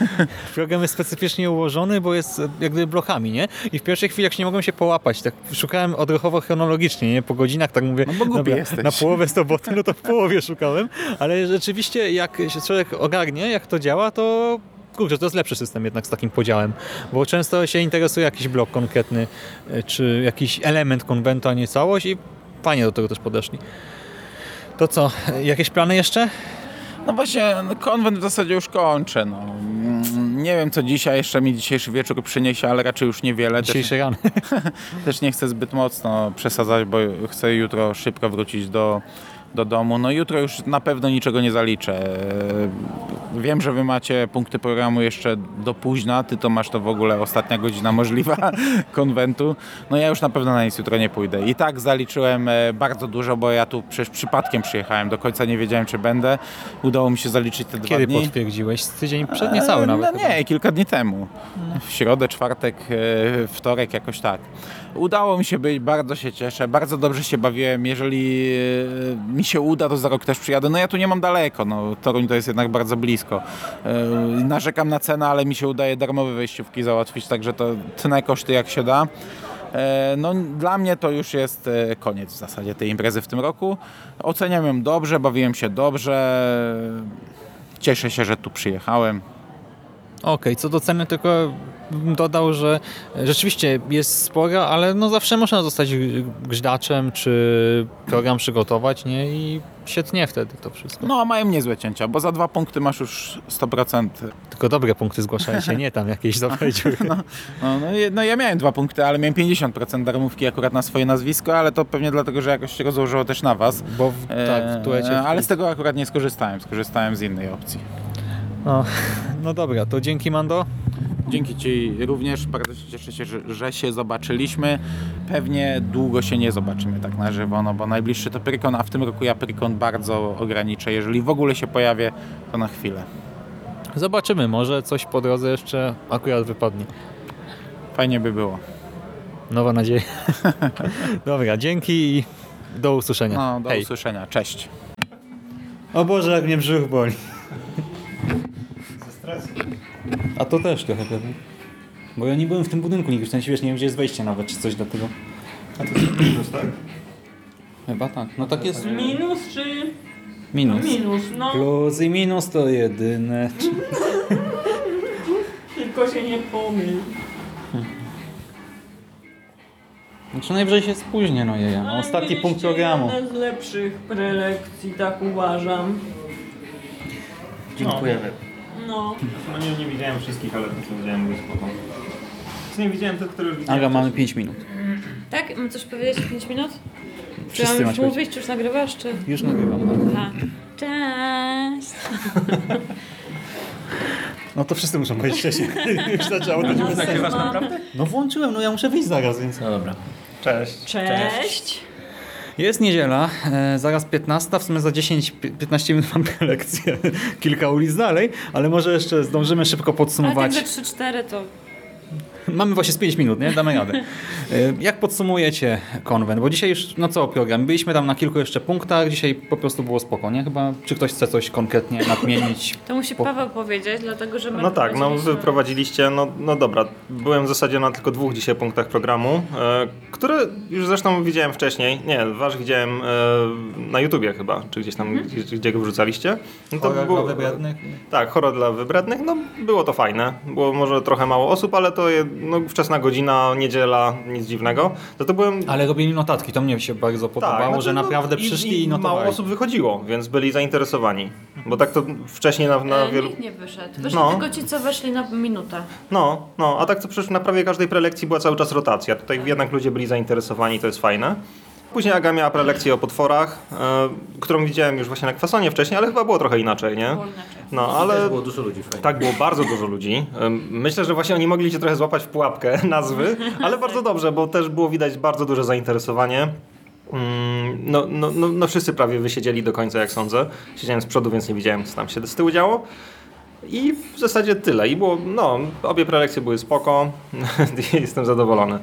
[SPEAKER 10] *laughs*
[SPEAKER 3] program jest specyficznie ułożony, bo jest jak gdyby blokami, nie? I w pierwszej chwili jak nie mogłem się połapać, tak szukałem odruchowo chronologicznie, nie? Po godzinach tak mówię,
[SPEAKER 10] No bo
[SPEAKER 3] dobra,
[SPEAKER 10] jesteś.
[SPEAKER 3] na połowę soboty, *laughs* no to w połowie szukałem, ale rzeczywiście jak się człowiek ogarnie, jak to działa, to kurczę, to jest lepszy system jednak z takim podziałem, bo często się interesuje jakiś blok konkretny, e, czy jakiś element konwentu, a nie całość i fajnie do tego też podeszli. To co, e, jakieś plany jeszcze?
[SPEAKER 10] No właśnie, konwent w zasadzie już kończę. No. Nie wiem, co dzisiaj, jeszcze mi dzisiejszy wieczór przyniesie, ale raczej już niewiele.
[SPEAKER 3] Dzisiejszy ran. *laughs*
[SPEAKER 10] też nie chcę zbyt mocno przesadzać, bo chcę jutro szybko wrócić do, do domu. No jutro już na pewno niczego nie zaliczę. Wiem, że wy macie punkty programu jeszcze do późna. Ty to masz to w ogóle ostatnia godzina możliwa *laughs* konwentu. No ja już na pewno na nic jutro nie pójdę. I tak zaliczyłem e, bardzo dużo, bo ja tu przecież przypadkiem przyjechałem. Do końca nie wiedziałem, czy będę. Udało mi się zaliczyć te dwa
[SPEAKER 3] Kiedy
[SPEAKER 10] dni.
[SPEAKER 3] potwierdziłeś? Tydzień przed, niecały nawet.
[SPEAKER 10] No
[SPEAKER 3] chyba.
[SPEAKER 10] nie, kilka dni temu. W środę, czwartek, e, wtorek, jakoś tak. Udało mi się być, bardzo się cieszę, bardzo dobrze się bawiłem. Jeżeli e, mi się uda, to za rok też przyjadę. No ja tu nie mam daleko, no Toruń to jest jednak bardzo blisko. E, Narzekam na cenę, ale mi się udaje darmowe wejściówki załatwić, także to tnę koszty jak się da. E, No, dla mnie to już jest koniec w zasadzie tej imprezy w tym roku. Oceniam ją dobrze, bawiłem się dobrze. Cieszę się, że tu przyjechałem.
[SPEAKER 3] Okej, co do ceny tylko dodał, że rzeczywiście jest spora, ale no zawsze można zostać grzdaczem, czy program przygotować, nie? I się tnie wtedy to wszystko.
[SPEAKER 10] No, a mają niezłe cięcia, bo za dwa punkty masz już 100%.
[SPEAKER 3] Tylko dobre punkty zgłaszajcie, nie tam jakieś dziury. *laughs*
[SPEAKER 10] No, no, je- no ja miałem dwa punkty, ale miałem 50% darmówki akurat na swoje nazwisko, ale to pewnie dlatego, że jakoś się rozłożyło też na was.
[SPEAKER 3] Bo w, tak, w duecie.
[SPEAKER 10] ale z tego akurat nie skorzystałem, skorzystałem z innej opcji.
[SPEAKER 3] No, *laughs* no dobra, to dzięki Mando.
[SPEAKER 10] Dzięki Ci również, bardzo się cieszę się, że, że się zobaczyliśmy. Pewnie długo się nie zobaczymy tak na żywo, no bo najbliższy to Pyrkon, a w tym roku ja Pyrkon bardzo ograniczę. Jeżeli w ogóle się pojawię, to na chwilę.
[SPEAKER 3] Zobaczymy, może coś po drodze jeszcze akurat wypadnie.
[SPEAKER 10] Fajnie by było.
[SPEAKER 3] Nowa nadzieja. *laughs* Dobra, dzięki i do usłyszenia.
[SPEAKER 10] No, do
[SPEAKER 3] Hej.
[SPEAKER 10] usłyszenia. Cześć.
[SPEAKER 11] O Boże, jak mnie brzuch boli. A to też trochę pewnie. Bo ja nie byłem w tym budynku nigdy, w sensie wiesz, nie wiem gdzie jest wejście nawet, czy coś do tego. A to minus, tak? Chyba tak. No tak jest.
[SPEAKER 8] Minus czy...
[SPEAKER 11] Minus.
[SPEAKER 8] Minus, no.
[SPEAKER 11] Plus i minus to jedyne.
[SPEAKER 8] Tylko się nie pomyl.
[SPEAKER 11] Znaczy najwyżej się spóźnię, no jeja. No, ostatni punkt programu.
[SPEAKER 8] Jeden z lepszych prelekcji, tak uważam.
[SPEAKER 11] Dziękujemy.
[SPEAKER 8] No.
[SPEAKER 7] No nie, nie widziałem wszystkich, ale to co widziałem było spoko. Nie widziałem te, które już widziałem.
[SPEAKER 11] Aga, mamy 5 minut.
[SPEAKER 4] Tak? Mam coś powiedzieć? 5 minut? Czy
[SPEAKER 11] Wszyscy
[SPEAKER 4] mam już
[SPEAKER 11] macie powiedzieć.
[SPEAKER 4] mówić, czy już nagrywasz, czy...
[SPEAKER 11] Już nagrywam.
[SPEAKER 4] Aha. Cześć!
[SPEAKER 11] No to wszyscy muszą powiedzieć wcześniej. *laughs* Już zaczęło to bez
[SPEAKER 8] Nagrywasz naprawdę?
[SPEAKER 11] No włączyłem, no ja muszę wyjść zaraz, więc... No dobra.
[SPEAKER 7] Cześć.
[SPEAKER 8] Cześć.
[SPEAKER 11] Jest niedziela, e, zaraz 15, w sumie za 10-15 minut mam prelekcję *laughs* kilka ulic dalej, ale może jeszcze zdążymy szybko
[SPEAKER 4] Ale tak
[SPEAKER 11] podsumować.
[SPEAKER 4] ze 3-4 to...
[SPEAKER 11] Mamy właśnie z 5 minut, nie? Damy radę. E, *laughs* Jak podsumujecie konwent? Bo dzisiaj już, no co program? Byliśmy tam na kilku jeszcze punktach, dzisiaj po prostu było spoko, nie? Chyba, czy ktoś chce coś konkretnie nadmienić?
[SPEAKER 4] To musi
[SPEAKER 11] Po-
[SPEAKER 4] Paweł powiedzieć, dlatego że my
[SPEAKER 7] No tak, no wy prowadziliście, no, no dobra, byłem w zasadzie na tylko dwóch dzisiaj punktach programu, e, które już zresztą widziałem wcześniej, nie, wasz widziałem e, na YouTubie chyba, czy gdzieś tam,
[SPEAKER 4] Mhm.
[SPEAKER 7] gdzie, gdzie go wrzucaliście. No
[SPEAKER 11] Horror dla wybrednych?
[SPEAKER 7] Tak, horror dla wybrednych, no było to fajne, było może trochę mało osób, ale to je, no, wczesna godzina, niedziela, nic dziwnego. To to byłem...
[SPEAKER 11] Ale robili notatki, to mnie się bardzo podobało,
[SPEAKER 7] znaczy,
[SPEAKER 11] że
[SPEAKER 7] no,
[SPEAKER 11] naprawdę przyszli i, notowali.
[SPEAKER 7] Mało osób wychodziło, więc byli zainteresowani. Bo tak to wcześniej na, na
[SPEAKER 4] E,
[SPEAKER 7] wielu...
[SPEAKER 4] Nikt nie wyszedł. Wyszli
[SPEAKER 7] No.
[SPEAKER 4] tylko ci, co weszli na minutę.
[SPEAKER 7] No, no, a tak to przecież na prawie każdej prelekcji była cały czas rotacja. Tutaj jednak ludzie byli zainteresowani, to jest fajne. Później Aga miała prelekcję o potworach, e, którą widziałem już właśnie na kwasonie wcześniej, ale chyba było trochę inaczej, nie? No, ale...
[SPEAKER 9] było dużo ludzi fajnie.
[SPEAKER 7] Tak, było bardzo dużo ludzi. Ym, Myślę, że właśnie oni mogli cię trochę złapać w pułapkę *laughs* nazwy, ale bardzo dobrze, bo też było widać bardzo duże zainteresowanie. Ym, No, no, no, no wszyscy prawie wysiedzieli do końca, jak sądzę. Siedziałem z przodu, więc nie widziałem, co tam się z tyłu działo. I w zasadzie tyle. I było, no, obie prelekcje były spoko. *laughs* Jestem zadowolony.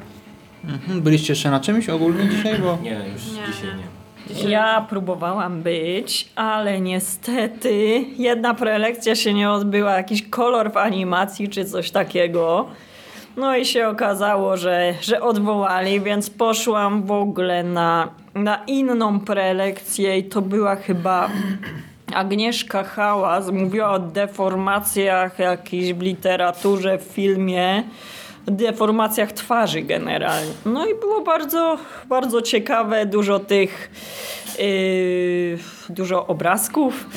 [SPEAKER 11] Mhm. Byliście jeszcze na czymś ogólnie dzisiaj? Bo...
[SPEAKER 9] Nie, już dzisiaj nie.
[SPEAKER 8] Ja próbowałam być, ale niestety jedna prelekcja się nie odbyła, jakiś kolor w animacji czy coś takiego. No i się okazało, że, że odwołali, więc poszłam w ogóle na, na inną prelekcję i to była chyba Agnieszka Hałas. Mówiła o deformacjach jakiejś w literaturze, w filmie. Deformacjach twarzy generalnie. No i było bardzo, bardzo ciekawe, dużo tych, yy, dużo obrazków. *laughs*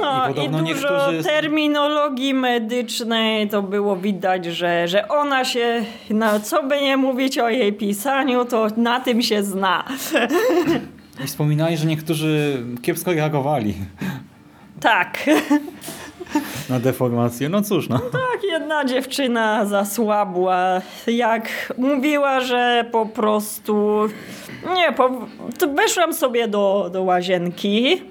[SPEAKER 8] No
[SPEAKER 3] I
[SPEAKER 8] i, dużo
[SPEAKER 3] niektórzy-
[SPEAKER 8] terminologii medycznej, to było widać, że, że ona się, na co by nie mówić o jej pisaniu, to na tym się zna.
[SPEAKER 3] I wspominali, że niektórzy kiepsko reagowali
[SPEAKER 8] Tak. *laughs* *laughs*
[SPEAKER 3] na deformację. No cóż, no.
[SPEAKER 8] Tak, jedna dziewczyna zasłabła, jak mówiła, że po prostu. Nie, po, to weszłam sobie do, do łazienki.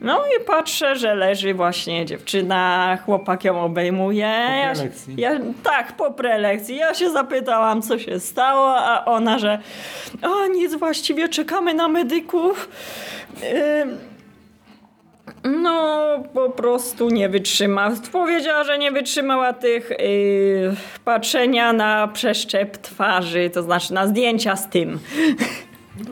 [SPEAKER 8] No i patrzę, że leży właśnie dziewczyna, chłopak ją obejmuje. Ja, się-
[SPEAKER 3] prelekcji.
[SPEAKER 8] ja, tak, po prelekcji. Ja się zapytałam, co się stało, a ona, że o nic, właściwie czekamy na medyków. Ym, no, po prostu nie wytrzyma. Powiedziała, że nie wytrzymała tych yy, patrzenia na przeszczep twarzy, to znaczy na zdjęcia z tym.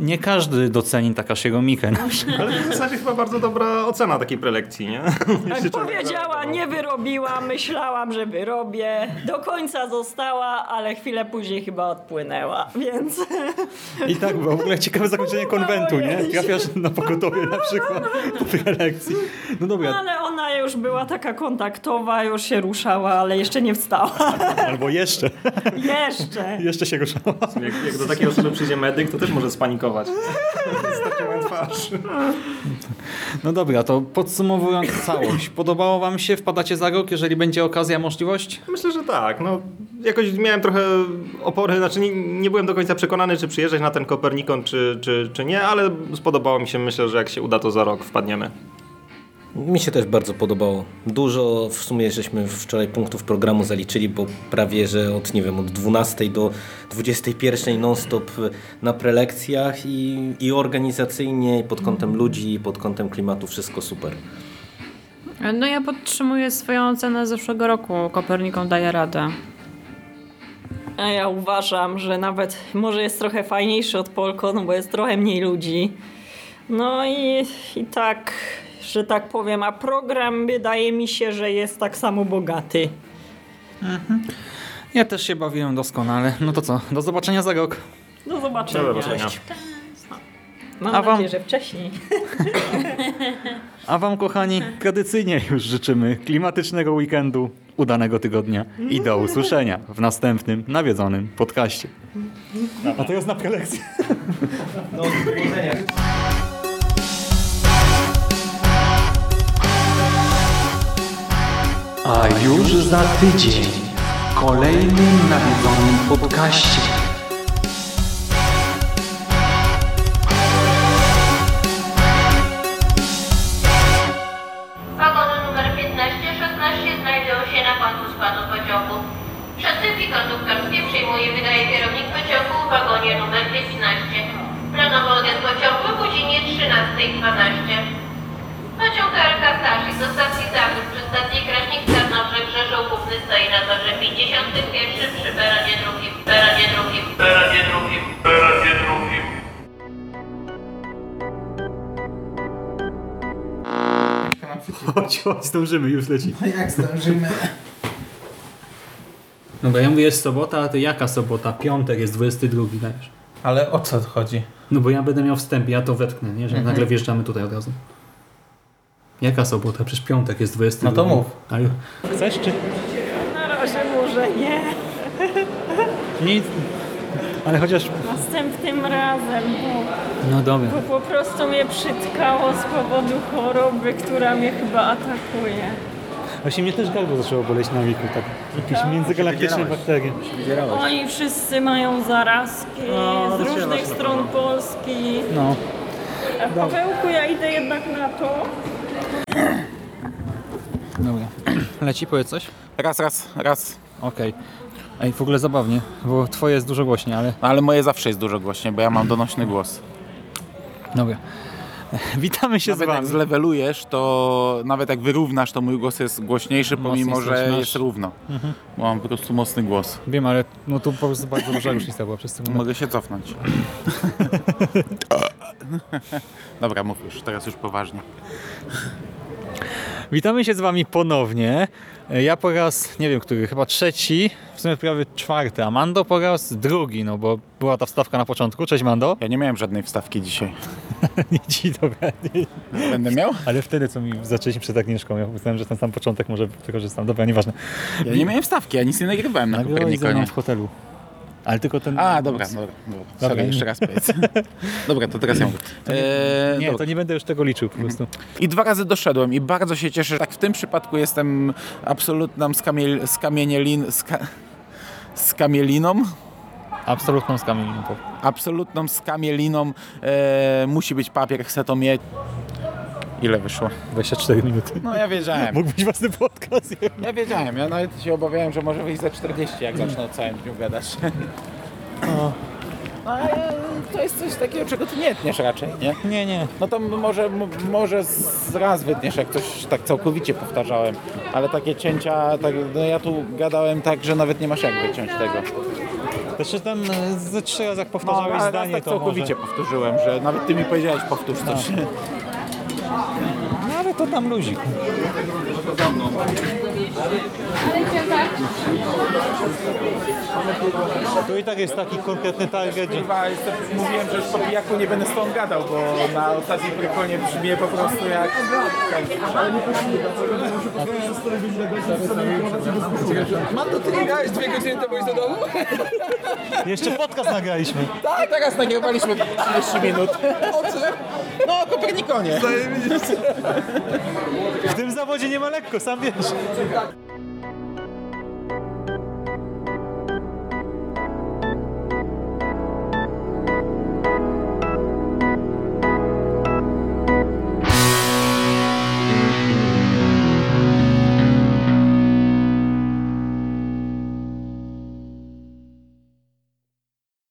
[SPEAKER 3] Nie każdy doceni Takashiego Mikę przykład.
[SPEAKER 7] Ale w zasadzie chyba bardzo dobra ocena takiej prelekcji, nie?
[SPEAKER 8] Tak powiedziała, nie wyrobiłam, myślałam, że wyrobię. Do końca została, ale chwilę później chyba odpłynęła, więc...
[SPEAKER 3] I tak, w ogóle ciekawe zakończenie konwentu, nie? Trafiasz na pogotowie na przykład po prelekcji. No dobra,
[SPEAKER 8] Ale już była taka kontaktowa, już się ruszała, ale jeszcze nie wstała. *laughs*
[SPEAKER 3] albo jeszcze.
[SPEAKER 8] jeszcze. *laughs*
[SPEAKER 3] Jeszcze się ruszała.
[SPEAKER 7] Jak, jak do takiej osoby przyjdzie medyk, to też może spanikować. *laughs* Straciłem twarz.
[SPEAKER 3] No dobra, to podsumowując całość. Podobało wam się? Wpadacie za rok, jeżeli będzie okazja, możliwość?
[SPEAKER 7] Myślę, że tak. No, jakoś miałem trochę opory, znaczy nie, nie byłem do końca przekonany, czy przyjeżdżać na ten Kopernikon, czy, czy, czy nie, ale spodobało mi się. Myślę, że jak się uda, to za rok wpadniemy.
[SPEAKER 9] Mi się też bardzo podobało. Dużo w sumie żeśmy wczoraj punktów programu zaliczyli, bo prawie, że od nie wiem, od 12 do 21 non-stop na prelekcjach i, i organizacyjnie, i pod kątem ludzi, i pod kątem klimatu wszystko super.
[SPEAKER 4] No ja podtrzymuję swoją ocenę z zeszłego roku. Kopernikom daje radę.
[SPEAKER 8] A ja uważam, że nawet może jest trochę fajniejszy od Polkon, bo jest trochę mniej ludzi. No i, i tak, że tak powiem, a program wydaje mi się, że jest tak samo bogaty.
[SPEAKER 3] Ja też się bawiłem doskonale. No to co, do zobaczenia za rok.
[SPEAKER 8] Do zobaczenia.
[SPEAKER 7] Do zobaczenia.
[SPEAKER 8] Mam
[SPEAKER 3] A wam-
[SPEAKER 8] nadzieję, że wcześniej.
[SPEAKER 3] A wam, kochani, tradycyjnie już życzymy klimatycznego weekendu, udanego tygodnia i do usłyszenia w następnym nawiedzonym podcaście. A teraz na prelekcję.
[SPEAKER 12] A już za tydzień w kolejnym nawiedzonym podcaście.
[SPEAKER 3] Zdążymy, już leci.
[SPEAKER 10] Jak zdążymy?
[SPEAKER 13] Dobra, ja mówię, jest sobota, a ty jaka sobota? Piątek jest 22, dajesz.
[SPEAKER 14] Ale o co chodzi?
[SPEAKER 13] No bo ja będę miał wstęp, ja to wetknę, nie? Że
[SPEAKER 14] Mhm.
[SPEAKER 13] nagle wjeżdżamy tutaj od razu. Jaka sobota? Przecież piątek jest 22.
[SPEAKER 14] No to mów.
[SPEAKER 13] Ale... Chcesz czy...
[SPEAKER 8] Na razie może nie.
[SPEAKER 13] Nic. Ale chociaż...
[SPEAKER 8] Następnym razem, bo,
[SPEAKER 13] No dobra.
[SPEAKER 8] bo po prostu mnie przytkało z powodu choroby, która mnie chyba atakuje.
[SPEAKER 13] Właśnie mnie też gardło zaczęło boleć na wiku, tak. Jakieś międzygalaktyczne bakterie.
[SPEAKER 8] Oni wszyscy mają zarazki
[SPEAKER 13] No,
[SPEAKER 8] z różnych stron Polski.
[SPEAKER 13] No.
[SPEAKER 8] A Pawełku, ja idę jednak na to.
[SPEAKER 3] Dobra. *clears throat* Leci, powiedz coś?
[SPEAKER 10] Raz, raz, raz.
[SPEAKER 3] Okej. Ej, w ogóle zabawnie, bo twoje jest dużo głośniej, ale...
[SPEAKER 10] No, ale moje zawsze jest dużo głośniej, bo ja mam donośny głos.
[SPEAKER 3] Dobra. *laughs* Witamy się
[SPEAKER 10] Nawet
[SPEAKER 3] z wami.
[SPEAKER 10] jak zlewelujesz, to nawet jak wyrównasz, to mój głos jest głośniejszy, pomimo
[SPEAKER 3] Mocniej
[SPEAKER 10] że
[SPEAKER 3] masz.
[SPEAKER 10] jest równo.
[SPEAKER 3] Mhm.
[SPEAKER 10] Bo mam po prostu mocny głos.
[SPEAKER 3] Wiem, ale no tu po prostu bardzo duża różnica była przez ten moment.
[SPEAKER 10] Mogę się cofnąć. *laughs* Dobra, mów już, teraz już poważnie.
[SPEAKER 3] Witamy się z wami ponownie. Ja po raz, nie wiem który, chyba trzeci, w sumie prawie czwarty, a Mando po raz drugi, no bo była ta wstawka na początku. Cześć Mando.
[SPEAKER 10] Ja nie miałem żadnej wstawki dzisiaj. *laughs*
[SPEAKER 3] nie ci dobra. Nie.
[SPEAKER 10] Będę miał?
[SPEAKER 3] Ale wtedy, co mi zaczęliśmy przed Agnieszką, ja myślałem, że ten sam początek może wykorzystam. Dobra, nieważne.
[SPEAKER 10] Ja nie miałem wstawki, ja nic nie nagrywałem na
[SPEAKER 3] Nagrywałeś
[SPEAKER 10] Kopernikonie.
[SPEAKER 3] w hotelu. Ale tylko ten...
[SPEAKER 10] A, dobra, dobra. dobra. Sorry,
[SPEAKER 3] Dobra.
[SPEAKER 10] jeszcze raz powiedz. *laughs* dobra, to teraz ja mówię. Eee,
[SPEAKER 3] Nie,
[SPEAKER 10] dobra.
[SPEAKER 3] to nie będę już tego liczył po prostu.
[SPEAKER 10] I dwa razy doszedłem i bardzo się cieszę, tak w tym przypadku jestem absolutną skamiel, skamienielin, ska, skamieliną.
[SPEAKER 3] Absolutną skamieliną.
[SPEAKER 10] Absolutną skamieliną. E, musi być papier, chcę to mieć. Ile wyszło?
[SPEAKER 3] 24 minuty.
[SPEAKER 10] No ja wiedziałem.
[SPEAKER 3] Mógł być własny podcast.
[SPEAKER 10] Ja wiedziałem, ja nawet się obawiałem, że może wyjść za 40, jak zacznę o całym dniu gadać. No, ale to jest coś takiego, czego ty nie tniesz raczej, nie?
[SPEAKER 3] Nie, nie.
[SPEAKER 10] No to może, może z raz wytniesz, jak coś tak całkowicie powtarzałem. Ale takie cięcia, tak, no ja tu gadałem tak, że nawet nie masz jak wyciąć tego.
[SPEAKER 3] Też tam e, ze trzy razy jak
[SPEAKER 10] No,
[SPEAKER 3] powtarzałeś
[SPEAKER 10] raz
[SPEAKER 3] zdanie,
[SPEAKER 10] tak
[SPEAKER 3] to
[SPEAKER 10] całkowicie
[SPEAKER 3] może...
[SPEAKER 10] powtórzyłem, że nawet ty mi powiedziałeś powtórz coś.
[SPEAKER 3] No ale to tam luzik. Tu i tak jest taki konkretny target,
[SPEAKER 10] jestem, mówiłem, że już po pijaku nie będę z tą gadał, bo na ostatniej prekonie brzmi po prostu jak...
[SPEAKER 15] Mando, ty nie grałeś dwie godziny temu iść do domu?
[SPEAKER 3] Jeszcze podcast nagraliśmy.
[SPEAKER 10] Tak, teraz nagrywaliśmy 30 minut.
[SPEAKER 15] O czym?
[SPEAKER 10] No, o Kopernikonie.
[SPEAKER 3] W tym zawodzie nie ma lekko, sam wiesz.